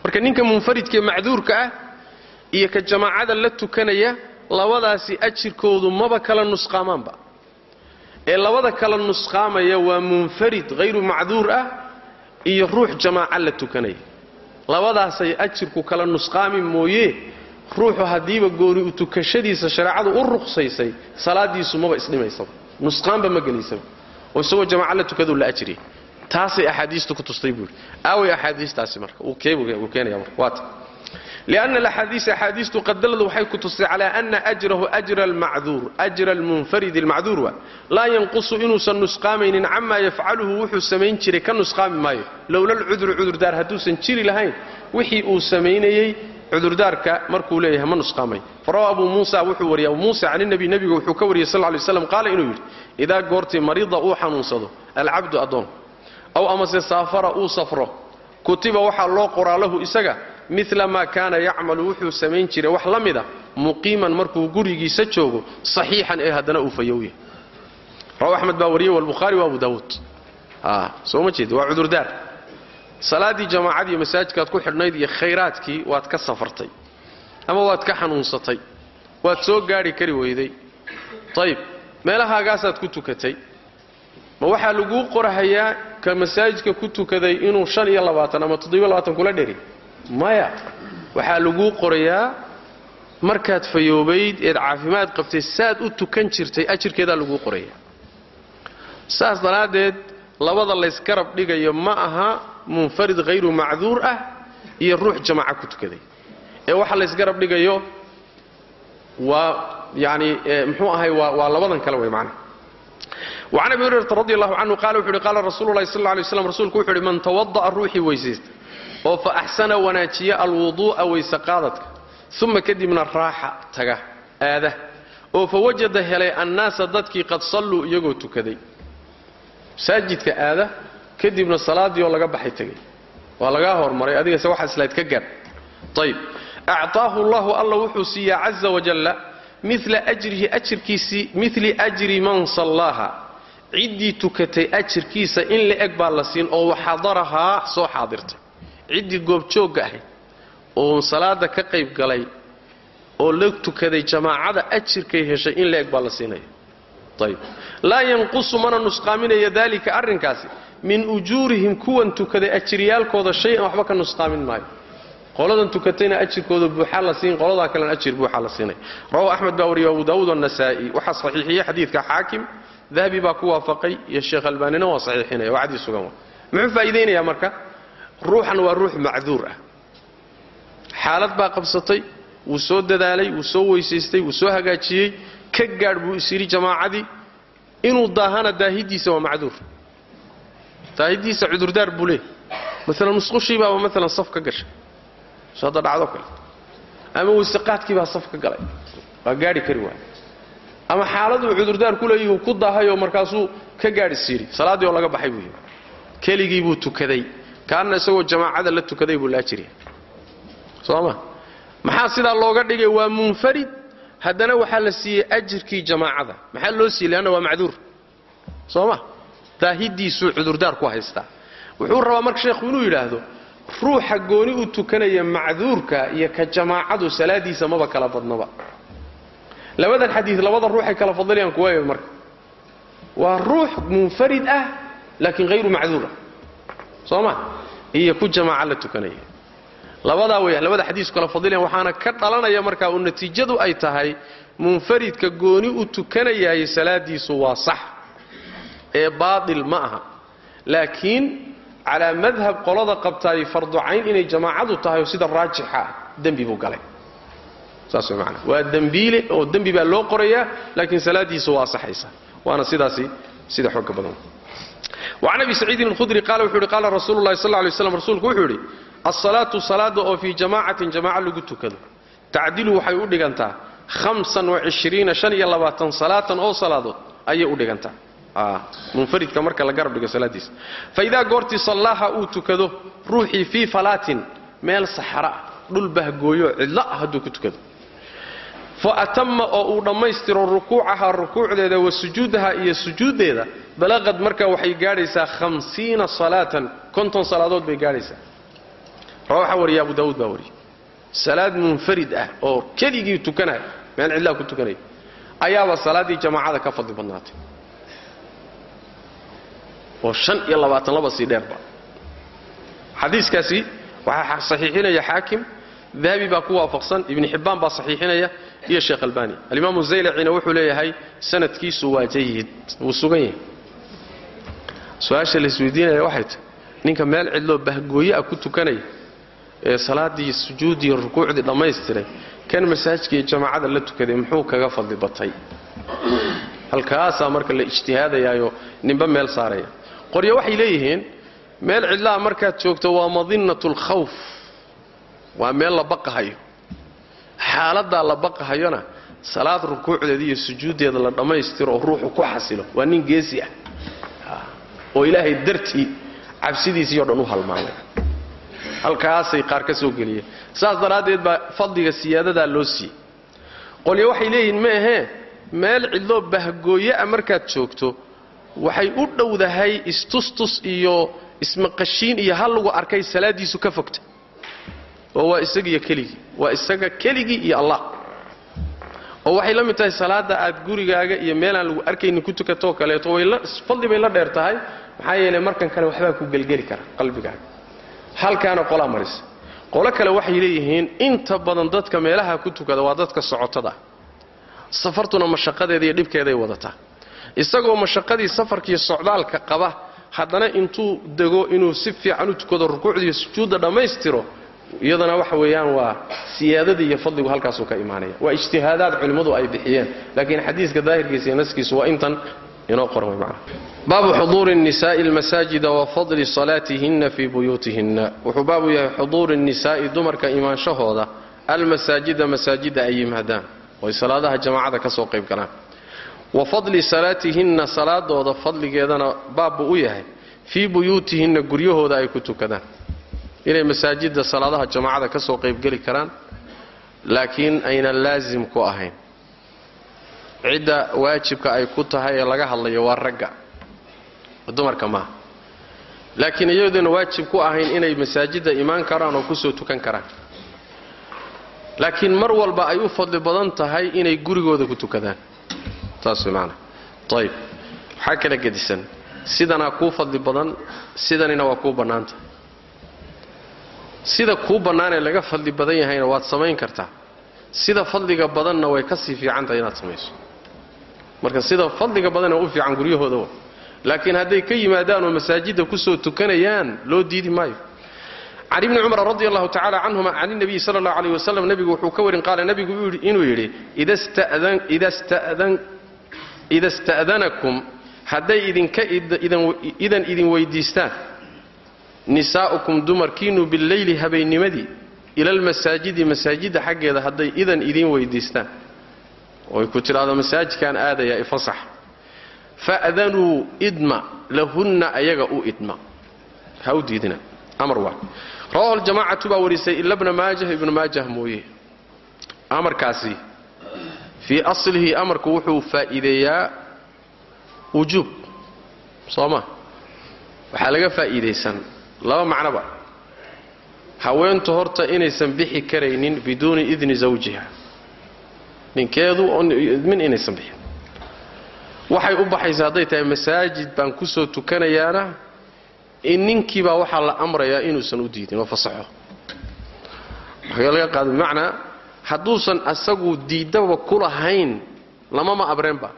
Marka ninka munfaridkaee macduurka ah iyo ka jamaacada la tukanaya labadaasi ajirkoodu maba kala nusqaamaanba. Ee labada kala nusqaamaya waa munfarid hayru macduur ah iyo ruux jamaaca la tukanaya. Labadaasay ajirku kala nusqaami mooye ruuxu haddiiba gooni u tukashadiisa shareecadu u ruqsaysay salaadiisu maba isdhimaysaba nusqaanba ma gelaysaba oo isagoo jamaaca la tukaduu la ajriya taasay axaadiistu ku tustay buuri. Aaway axaadiistaasi marka. Uu keenaya marka. Waata lianna alaxaadiisa axaadiistu qadaladu waxay ku tustay calaa ana ajrahu ajra almacduur ajra almunfarid almacduur waa. Laa yanqusu inuusan nusqaamaynin camaa yafcaluhu wuxuu samayn jiray ka nusqaami maayo. Lowla alcudru cudurdaar hadduusan jiri lahayn wixii uu samaynayey cudurdaarka markuu leeyahay ma nusqaamay. Farawa abu muusa wuxuu wariyay abu muusa can nabi nebigu wuxuu ka wariyey sal ly slam qaala inuu yidhi idaa goortii marida uu xanuunsado alcabdu addoon. Aw amase saafara uu safro kutiba waxaa loo qoraa lahu isaga mila maa kaana yacmalu wuxuu samayn jiray wax la mida muqiiman markuu gurigiisa joogo saxiixan ee haddana uu fayowya rawa axmed baa wariyey walbukhaari wa abu daawuud. Soo ma jeedi waa cudurdaar salaaddii jamaacadii masaajidkaad ku xidhnayd iyo khayraadkii waad ka safartay ama waad ka xanuunsatay waad soo gaadhi kari weyday. Ayib meelahaagaasaad ku tukatay. Ma waxaa laguu qorahayaa ka masaajidka ku tukaday inuu shan iyo labaatan ama toddobiyo labaatan kula dheri? Maya. Waxaa laguu qorayaa markaad fayoobayd eed caafimaad qabtay saad u tukan jirtay ajirkeedaa laguu qoraya saas daraaddeed labada laysgarab dhigayo ma aha munfarid hayru macduur ah iyo ruux jamaaca ku tukaday. Ee waxa laysgarab dhigayo waa yani mxuu ahay waa labadan kale wey macnaha وcan abi hurayrata radi allahu canhu qala wuxu uhi qaala rasuulu lahi sal lay man tawada'a ruuxii weysaysta oo fa axsana wanaajiya alwuduu'a weyse qaadadka uma kadibna raaxa taga aada oo fa wajada helay annaasa dadkii qad salluu iyagoo tukaday masaajidka aada kadibna salaaddii oo laga baxay tegay waa lagaa hormaray adigase waxaa islayd ka gaadh ayb acطaahu llahu alla wuxuu siiyaa caza wajalla mila ajrihi ajirkiisii mili ajri man sallaaha. Ciddii tukatay ajirkiisa in la eg baa la siin oo waxadarahaa soo xaadirtay. Ciddii goobjoogga ahayd oo salaada ka qayb galay oo la tukaday jamaacada ajirkay heshay in la eg baa la siinaya. Ayb laa yanqusu mana nusqaaminaya daalika arrinkaasi min ujuurihim kuwan tukaday ajiryaalkooda shay-an waxba ka nusqaamin maayo. Qoladan tukatayna ajirkooda buuxaa la siin qoladaa kalena ajir buuxaa la siinaya rawahu axmed baa wariya abu daawuud anasaa'i waxaa saxiixiyey xadiidka xaakim. Dahabi baa ku waafaqay iyo sheekh albaanina waa saxiixinaya waa xadiis sugan muxuu faa'iidaynayaa marka? Ruuxan waa ruux macduur ah. Xaalad baa qabsatay wuu soo dadaalay wuu soo weysaystay wuu soo hagaajiyey ka gaadh buu is yidhi jamaacadii. Inuu daahana daahidiisa waa macduur daahidiisa cudurdaar buu leey maalan musqushiibaaba maalan saf ka gashay. So hadda dhacdo kale. Ama weyseqaadkiibaa saf ka galay. Waa gaadhi kari waaya ama xaaladuu cudurdaar ku leeyihi ku daahayoo markaasuu ka yidhi salaaddii oo laga baxay buu yidhi. Keligii buu tukaday. Kaanna isagoo jamaacada la tukaday buu laajirya soo ma maxaa sidaa looga dhigay? Waa munfarid. Haddana waxaa la siiyey ajirkii jamaacada. Maxaa loo siiyey? Leanna waa macduur. Soo ma daahidiisuu cudurdaar ku haystaa wuxuu rabaa marka sheekhu inuu yidhaahdo ruuxa gooni u tukanaya macduurka iyo ka jamaacadu salaadiisa maba kala badnaba. Labadan xadiid labada ruuxay kala fadilayaan kuwaaya marka. Waa ruux munfarid ah laakiin hayru macduur ah. Soo ma? Iyo ku jamaaca la tukanaya. Labadaa weya labada xadiisku kala fadilayan waxaana ka dhalanaya markaa uu natiijadu ay tahay munfaridka gooni u tukanayahay salaadiisu waa sax ee baail ma aha. Laakiin calaa madhab qolada qabtaayo farducayn inay jamaacadu tahay sida raajixa ah dembi buu galay. Saas man waa dembiile oo dembi baa loo qorayaa laakiin salaadiisu waa asaxaysa waana sidaasi sida xooga badan. An abi saciidin hudri qaal wuxuu hi qaala rasuulu lahi sal lay slam rasuulku wuxuu idhi asalaatu salaada oo fii jamaacatin jamaaca lagu tukado. Tacdilu waxay u dhigantaa aa iyo abaaan salaatan oo salaadood ayay u dhigantaa Ah, munfaridka marka la garab dhigo salaadiisa faidaa goortii sallaaha uu tukado ruuxii fii falaatin meel saxara dhul bahgooyo cidlo ah hadduu ku tukado. Fa atama oo uu dhammaystiro rukuucahaa rukuucdeeda wa sujuudaha iyo sujuuddeeda balaqad markaa waxay gaadhaysaa hamsiina salaatan konton salaadood bay gaadhaysaa. Rawaxa wariya abu daawuud baa wariyay salaad munfarid ah oo keligii tukanaya meel cidlaha ku tukanaya ayaaba salaaddii jamaacada ka fadli badnaatay oo shan iyo labaatan laba sii dheerba xadiiskaasi waxaa saxiixinaya xaakim dahabi baa ku waafaqsan ibni xibbaan baa saxiixinaya iyo sheekh albani. Alimaamu zaylacina wuxuu leeyahay sanadkiisu waa jayid wuu sugan yahay. Su'aasha laisweydiinaya waxay tahay ninka meel cidloo bahgooye ah ku tukanaya ee salaaddii sujuuddii rukuucdii dhammaystiray kan masaajkiiyo jamaacada la tukaday muxuu kaga fadli batay? Halkaasaa marka la ijtihaadayaayo ninba meel saaraya qoryo waxay leeyihiin meel cidlaha markaad joogto waa madinatu lkhawf waa meel la baqahayo. Xaaladaa la baqahayona salaad rukuucdeeda iyo sujuuddeeda la dhammaystiro oo ruuxu ku xasilo. Waa nin geesi ah. Oo ilaahay dartii cabsidiisii o dhan u halmaamay. Halkaasay qaar ka soo geliyeen. Saas daraaddeed baa fadliga siyaadadaa loo siiyey. Qolyo waxay leeyihiin ma ahee meel cidloo bahgooye a markaad joogto waxay u dhowdahay istustus iyo ismaqashiin iyo hal lagu arkay salaaddiisu ka fogta. Oo waa isagiiyo keligii. Waa isaga keligii iyo allah. Oo waxay la mid tahay salaadda aad gurigaaga iyo meelaan lagu arkaynin ku tukatoo kaleeto. Fadli bay la dheer tahay maxaa yeelay markan kale waxbaa ku gelgeli kara qalbigaaga. Halkaana qolaa marisa qolo kale waxay leeyihiin inta badan dadka meelaha ku tukada waa dadka socotada. Safartuna mashaqadeeda iyo dhibkeeday wadataa isagoo mashaqadii safarkiiyo socdaalka qaba haddana intuu dego inuu si fiican u tukado rukuucdiiyo sujuudda dhammaystiro iyadana waxa weeyaan waa siyaadadii iyo fadligu halkaasuu ka imaanaya. Waa ijtihaadaad culimmadu ay bixiyeen laakiin xadiiska daahirkiisa iyo naskiisu waa intan inoo qoran w baabu xuduuri nisaa'i almasaajida wa fadli salaatihinna fii buyuutihinna. Wuxuu baabu yahay xuduuri nisaa'i dumarka imaanshahooda almasaajida masaajida ay yimaadaan oy salaadaha jamaacada ka soo qayb galaan wa fadli salaatihinna salaadooda fadligeedana baabbu u yahay. Fii buyuutihinna guryahooda ay ku tukadaan. Inay masaajidda salaadaha jamaacada ka soo qaybgeli karaan laakiin aynan laasim ku ahayn. Cidda waajibka ay ku tahay ee laga hadlayo waa ragga dumarka maaha. Laakiin iyadoona waajib ku ahayn inay masaajidda imaan karaan oo ku soo tukan karaan. Laakiin mar walba ay u fadli badan tahay inay gurigooda ku tukadaan macanaa ayib waxaa kala gedisan sidanaa kuu fadli badan sidanina waa kuu bannaanta. Sida kuu bannaanee laga fadli badan yahayna waad samayn kartaa. Sida fadliga badanna way ka fiican tahay inaad samayso. Marka sida fadliga badanee u fiican guryahooda wa. Laakiin hadday ka yimaadaan oo masaajidda ku soo tukanayaan loo diidi maayo. Can ibni cumar radi allahu tacala canhuma can inabiyi sala allahu alayh wasalam nebigu wuxuu ka warin qaala nebigu inuu yidhi ida sta'danakum hadday idinka idan idin weydiistaan nisaa'ukum dumarkiinnu billeyli habeennimadii ila almasaajidi masaajidda xaggeeda hadday idan idiin weydiistaan. Oy ku tidhaahdo masaajidkaan aadaya ifasax fa'danuu idma lahunna ayaga u idma. Ha u diidina amar waa. Rawahu ljamaacatu baa warisay ila bna maajah ibnu maajah mooye. Amarkaasi fii aslihi amarku wuxuu faa'iideeyaa wujuub soo waxaa laga faa'iidaysan laba macnoba. Haweentu horta inaysan bixi karaynin biduuni idni zawjiha. Ninkeedu min inaysan bixin. Waxay u baxaysa hadday tahay masaajid baan ku soo tukanayaana in ninkiibaa waxaa la amrayaa inuusan u diidin oo fasaxo. Bimacnaa hadduusan asagu diiddaba ku lahayn lamama abreenba.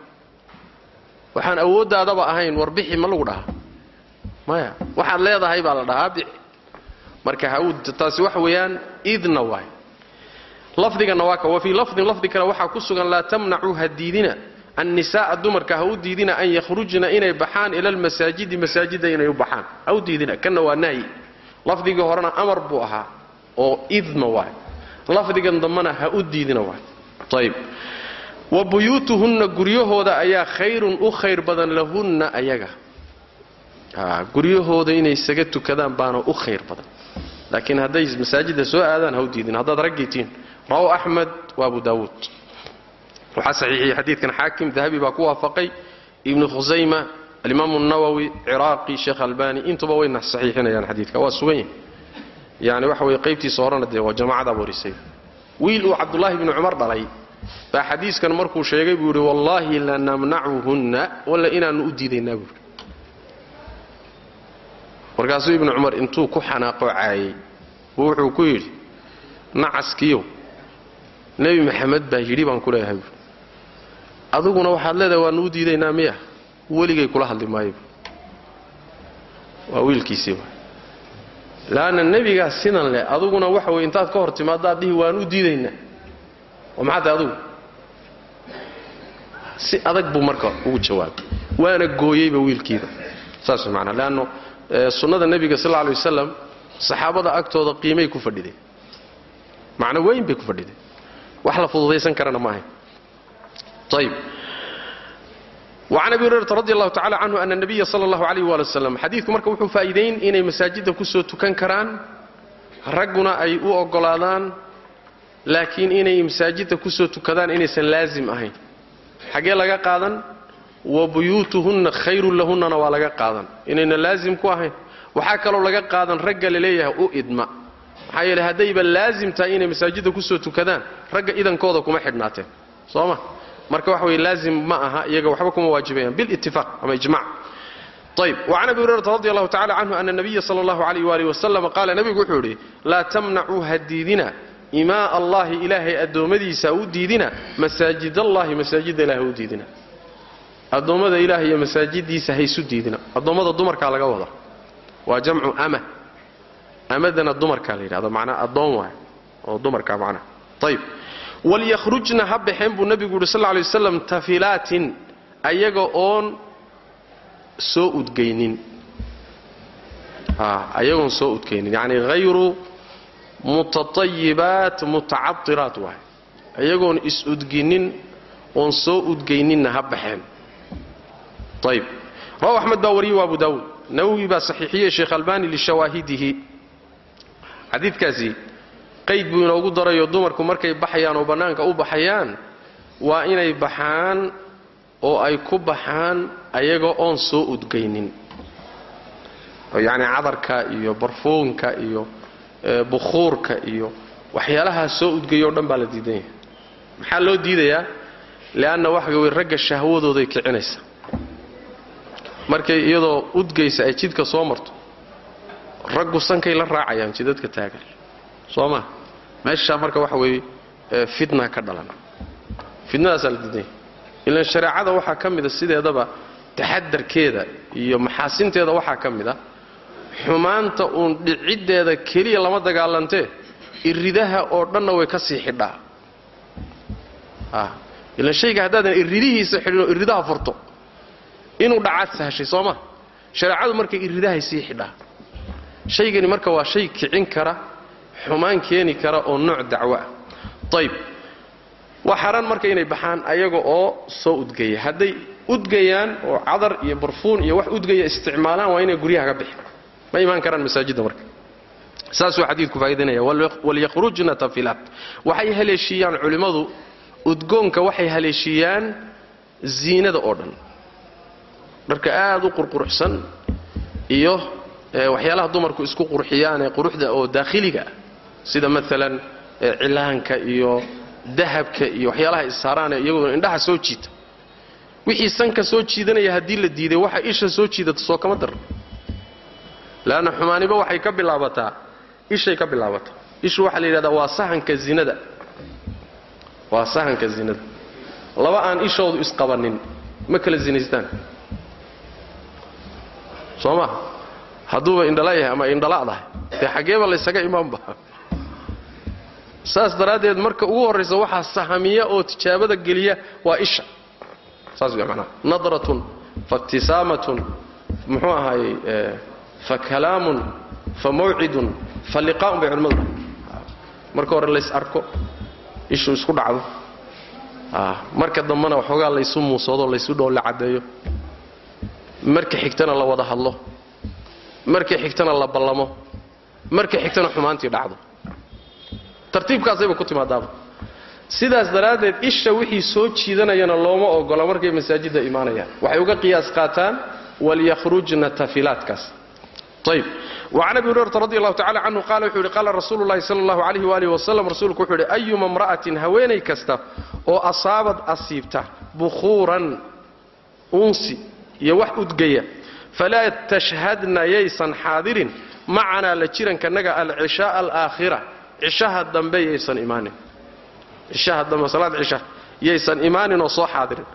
Waxaan awooddaadaba ahayn warbixi ma lagu dhahaa. Maya waxaad leedahay baa la dhahaa bixi. Marka ha taasi waxa weeyaan idna waay. Lafdigana waa ka wa fii lafdin lafdi kale waxaa ku sugan laa tamnacuu ha diidina. Annisaaa dumarka ha u diidina an yakhrujna inay baxaan ila almasaajidi masaajidda inay u baxaan. Ha u diidina kanna waa nahyi lafdigii horena amar buu ahaa oo idna waay lafdigan dambana ha u diidina waay. Ayb wa buyuutuhunna guryahooda ayaa khayrun u khayr badan lahunna ayaga. Guryahooda inay isaga tukadaan baana u khayr badan. Laakiin hadday masaajidda soo aadaan ha u diidin haddaad raggiitiin rawaw axmed wa abu daawuud. Waxaa saxiixiyey xadiidkan xaakim dahabi baa ku waafaqay. Ibnu khusayma alimaamu nawowi ciraaqi sheekh albani intuba wayna saxiixinayaan xadiidka waa sugan yahay yani waxa weye qaybtiisa horena dee waa jamaacada warisay wiil uu cabdullaahi bni cumar dhalay baa xadiiskan markuu sheegay buu yidhi wallaahi lanamnacuhunna walla inaannu u diidaynaa buuhi markaasuu ibnu cumar intuu ku xanaaqoo caayey buu wuxuu ku yidhi nacaskiyow nebi maxamed baa yidhi baan ku leeyahay buui aduguna waxaad leedahay waannu u diidaynaa miya weligay kula hadli maayo waa wiilkiisii wa laanna nebigaa sidan leh aduguna waxa weye intaad ka hor timaaddaad dhihi waan u diidaynaa oo maxaa tahay adugu? Si adag buu marka ugu jawaabay. Waana gooyeyba wiilkiiba. Saas maanaa leanno sunnada nebiga sal alla lay wasalam saxaabada agtooda qiimay ku fadhideen macno weyn bay ku fadhideen wax la fududaysan karana ma ahayn وcan abi hurayrata radi allahu tacala canhu ana nabiya sala allahu alayh waali wasalam xadiidku marka wuxuu faa'iidayn inay masaajidda ku soo tukan karaan ragguna ay u oggolaadaan laakiin inay masaajidda ku soo tukadaan inaysan laazim ahayn xaggee laga qaadan wa buyuutuhunna khayrun lahunnana waa laga qaadan inayna laazim ku ahayn waxaa kaloo laga qaadan ragga la leeyahay u idma maxaa yeele haddayba laazim tahay inay masaajidda ku soo tukadaan ragga idankooda kuma xidhnaateen soo ma marka waxa weye laazim ma aha iyaga waxba kuma waajibayaan bilitifaaq ama ijmac ayb wacan abi hurayrata radi allahu tacala canhu ana nabiya sala allahu alayh waalih wasalam qaala nebigu wuxuu yidhi laa tamnacuu ha diidina. Imaa allahi ilaahay addoommadiisa u diidina masaajidallahi masaajidda ilahi ha u diidina. Addoommada ilaah iyo masaajidiisa haysu diidina. Addoommada dumarkaa laga wada. Waa jamcu ama. Amadana dumarkaa la yidhahdo macnaa addoon waay. Oo dumarkaa macnaha ayb walyakhrujna ha baxeen buu nebigu yidhi sal lay waslam tafilaatin ayaga oon soo udgaynin. Ayagoon soo udgaynin. Yacni hayru mutatayibaat mutacadiraat waay. Ayagoon is-udginin oon soo udgayninna ha baxeen. Ayb rawaw axmed baa wariyey wa abu daawuud. Nawowi baa saxiixiyey sheekh albani lishawaahidihi xadiidkaasi qayd buu inoogu darayo dumarku markay baxayaan oo bannaanka u baxayaan waa inay baxaan oo ay ku baxaan ayagoo oon soo udgaynin. Yacni cadarka iyo barfuunka iyo bukhuurka iyo waxyaalahaa soo udgayoo dhan baa la diidan yahay. Maxaa loo diidayaa? Leanna waxa wey ragga shahwadooday kicinaysa. Markay iyadoo udgaysa ay jidka soo marto raggu sankay la raacayaan jidadka taagan soo ma meeshaa marka waxa weeye fitna ka dhalan. Fitnadaasaa la diidanya ilaan shareecada waxaa ka mida sideedaba taxadarkeeda iyo maxaasinteeda waxaa ka mid a xumaanta uun dhiciddeeda keliya lama dagaalantee iridaha oo dhanna way ka sii xidhaa. Ilaan shayga haddaadan iridihiisa xidhinoo iridaha furto. Inuu dhacaad sahashay soo ma shareecadu markay iridahay sii xidhaa. Shaygani marka waa shay kicin kara xumaan keeni kara oo nooc dacwo ah. Ayb waa xaaraan marka inay baxaan ayaga oo soo udgaya. Hadday udgayaan oo cadar iyo barfuun iyo wax udgaya isticmaalaan waa inay guryaha ka bixin. Ma imaan karaan masaajidda marka. Saasuu xadiidku faa'idaynaya walyakhrujna tafilaat waxay haleeshiiyaan culimmadu udgoonka waxay haleeshiiyaan ziinada oo dhan. Dharka aad u qurquruxsan iyo waxyaalaha dumarku isku qurxiyaanee quruxda oo daakhiliga ah sida maalan cilaanka iyo dahabka iyo waxyaalaha issaaraane iyagoo indhaha soo jiita. Wixii sanka soo jiidanaya haddii la diiday waxa isha soo jiidata soo kama daran leanna xumaaniba waxay ka bilaabataa ishay ka bilaabataa. Ishu waxaa la yidhahdaa waa sahanka zinada. Waa sahanka zinada. Laba aan ishoodu isqabanin ma kala zinaystaan. Soo ma? Hadduuba indhala yahay ama indhala'dahay dee xaggeeba laysaga imaanba saas daraaddeed marka ugu horraysa waxaa sahamiya oo tijaabada geliya waa isha. Saas way macnaha. Nadratun faibtisaamatun muxuu ahaayey fa kalaamun fa mawcidun fa liqaa'un bay culimmadu marka hore lays arko ishu isku dhacdo. Marka dambena waxoogaa laysu muusoodo laysu dhoolle caddeeyo. Marka xigtana la wada hadlo. Marka xigtana la ballamo. Marka xigtana xumaantii dhacdo tartiibkaasayba ku timaadaaba sidaas daraaddeed isha wixii soo jiidanayana looma ogola markay masaajidda imaanayaan. Waxay uga qiyaas qaataan walyakhrujna tafilaadkaas. Ayb wacan abi hurayrata radi allahu tacala canhu qaala wuxuu yidhi qaala rasuulu llahi sala allahu alayh waalihi wasalam rasuulku wuxuu yidhi ayuma imra'atin haweenay kasta oo asaabad asiibta bukhuuran unsi iyo wax udgaya falaa tashhadna yaysan xaadirin macanaa la jirankanaga alcishaaa alaakhira cishaha dambe yaysan imaanin. Cishaha dambe salaad cisha yaysan imaanin oo soo xaadirin.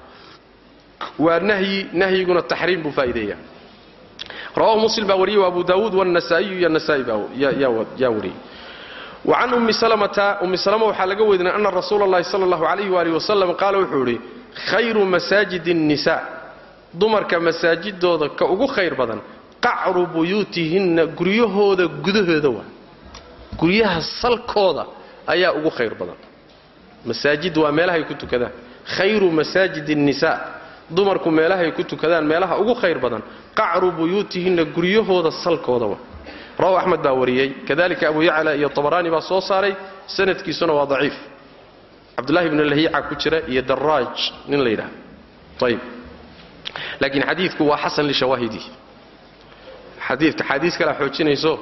Waa nahyi nahyiguna taxriim buu faa'iideeyaa. Rawaahu muslim baa wariyey abu daawuud wannasaa'iyu iyo nasaa'i baayaa wariyey. Wacan ummi salamata ummi salama waxaa laga weydinay anna rasuula allahi sala allahu calayhi waalihi wasalam qaala wuxuu idhi khayru masaajidi nnisaa dumarka masaajidooda ka ugu khayr badan qacru buyuutihinna guryahooda gudaheeda waa guryaha salkooda ayaa ugu khayr badan. Masaajid waa meelahay ku tukadaan khayru masaajid الnisa dumarku meelahay ku tukadaan meelaha ugu khayr badan. Qacru buyuutihinna guryahooda salkooda waa. Rawahu axmed baa wariyey. Kadalika abu yacla iyo tabaraani baa soo saaray. Sanadkiisuna waa daciif. Cabdullahi bn lahiica ku jira iyo daraaj nin la yidhaha ayb laakiin xadiidku waa xasan lishawaahidihi xadiidka xadiis kalea xoojinayso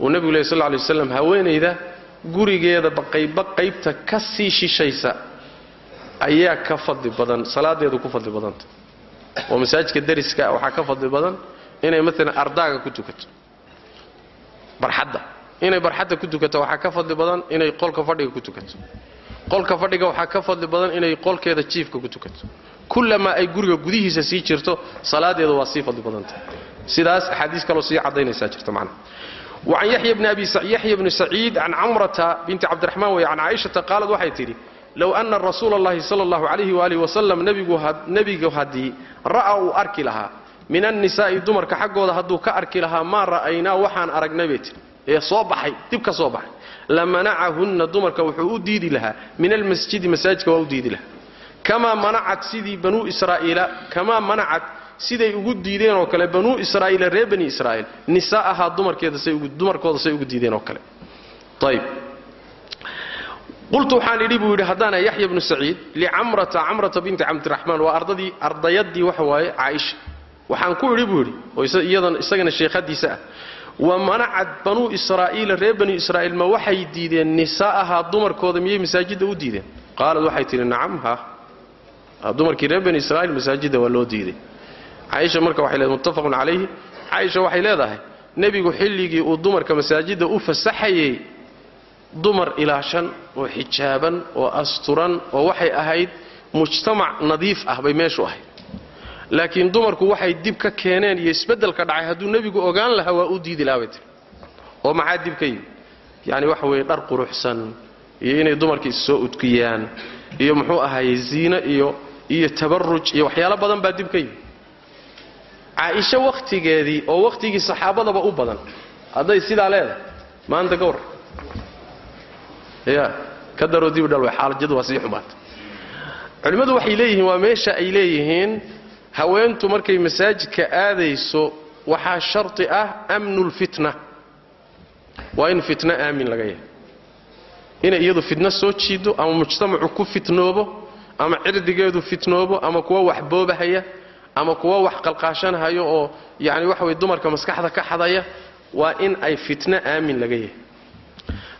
uu nebigu leh sal lay waslam haweenayda gurigeeda baqayba qaybta ka sii shishaysa ayaa ka fadli badan salaadeedu ku fadli badanta. Oo masaajidka dariska waxaa ka fadli badan inay maalan ardaaga ku tukato. Barxadda. Inay barxadda ku tukato waxaa ka fadli badan inay qolka fadhiga ku tukato. Qolka fadhiga waxaa ka fadli badan inay qolkeeda jiifka ku tukato. Kullamaa ay guriga gudihiisa sii jirto salaadeedu waa sii fadli badanta. Sidaas axaadiis kaloo sii caddaynaysaa jirta macnaha wacan yaxya bni saciid can camrata binti cabdiraxmaan wey can caaishata qaalad waxay tidhi low anna rasuula allahi sala allahu calayhi waalihi wasalam nebigu haddii ra'a uu arki lahaa. Min annisaa'i dumarka xaggooda hadduu ka arki lahaa maa ra'aynaa waxaan aragnay bay tidhi. Ee soo baxay dib ka soo baxay. La manacahunna dumarka wuxuu u diidi lahaa. Min almasjidi masaajidka waa u diidi lahaa. Kamaa manacad sidii banuu israa'iila siday ugu diideen oo kale banuu israa'iila reer bani israa'iil ugu dumarkooda say ugu diideen oo kale. Ayb qultu waxaan idhi buu yidhi haddaana yaxya bnu saciid licamrata camrata binti cabdiraxmaan waa ardadii ardayaddii waxa waaye caaisha. Waxaan ku idhi buu yidhi oo isagana sheekhadiisa ah wa manacad banuu israa'iila reer bani israa'iil ma waxay diideen nisaa'ahaa dumarkooda miyay masaajidda u diideen? Qaalad waxay tidhi nacam ha dumarkii reer bani israa'iil masaajidda waa loo diiday caaisha marka waxay leedahay muttafaqun calayhi caaisha waxay leedahay nebigu xilligii uu dumarka masaajidda u fasaxayey dumar ilaashan oo xijaaban oo asturan oo waxay ahayd mujtamac nadiif ah bay meeshu ahayd. Laakiin dumarku waxay dib ka keeneen iyo isbeddelka dhacay hadduu nebigu ogaan lahaa waa u diidi lahaa bay tiri. Oo maxaa dib ka yimi yacni waxa weeye dhar quruxsan iyo inay dumarka issoo udkiyaan iyo muxuu ahaayey ziino iyo iyo tabaruj iyo waxyaalo badan baa dib ka yimi caaisho wakhtigeedii oo wakhtigii saxaabadaba u badan. Hadday sidaa leedahay? Maanta ka war ya ka daroo dib dhal xaalajadu waa sii xumaata culimmadu waxay leeyihiin waa meesha ay leeyihiin haweentu markay masaajidka aadayso waxaa sharti ah amnulfitna waa in fitno aamin laga yahay. Inay iyadu fitno soo jiido ama mujtamacu ku fitnoobo ama cirdigeedu fitnoobo ama kuwa wax boobahaya ama kuwa wax qalqaashanhayo oo yacni waxa weye dumarka maskaxda ka xadaya waa in ay fitno aamin laga yahay.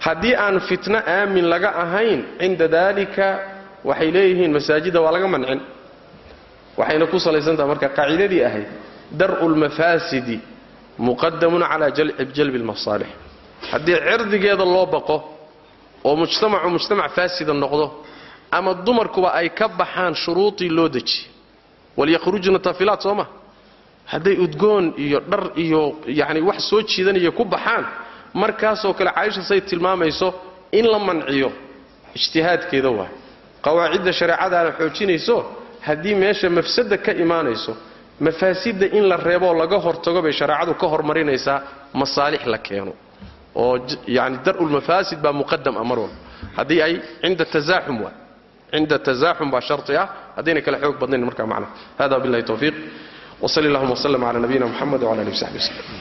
Haddii aan fitno aamin laga ahayn cinda dalika waxay leeyihiin masaajidda waa laga mancin. Waxayna ku salaysantaha marka qaacidadii ahayd dar'u lmafaasidi muqadamun calaa jalbi lmasaalix haddii cirdigeeda loo baqo oo mujtamacu mujtamac faasida noqdo ama dumarkuba ay ka baxaan shuruudii loo dejiyey walyakhrujna tafilaat soo ma? Hadday udgoon iyo dhar iyo yacni wax soo jiidanaya ku baxaan markaasoo kale caaisha say tilmaamayso in la manciyo. Ijtihaadkeeda waay qawaacidda shareecadaana xoojinayso haddii meesha mafsada ka imaanayso mafaasidda in la reeboo laga hortago bay shareecadu ka hormarinaysaa masaalix la keeno. Oo yani dar'ulmafaasid baa muqadam ah mar walba. Haddii ay cinda tasaaxum waay cinda tasaaxum baa sharti ah haddayna kale xoog badnayn markaa macna hada billahi tawfiiq wsali allahuma wslm cala nabiyina muxamed wcala alihi wsaxbi wslem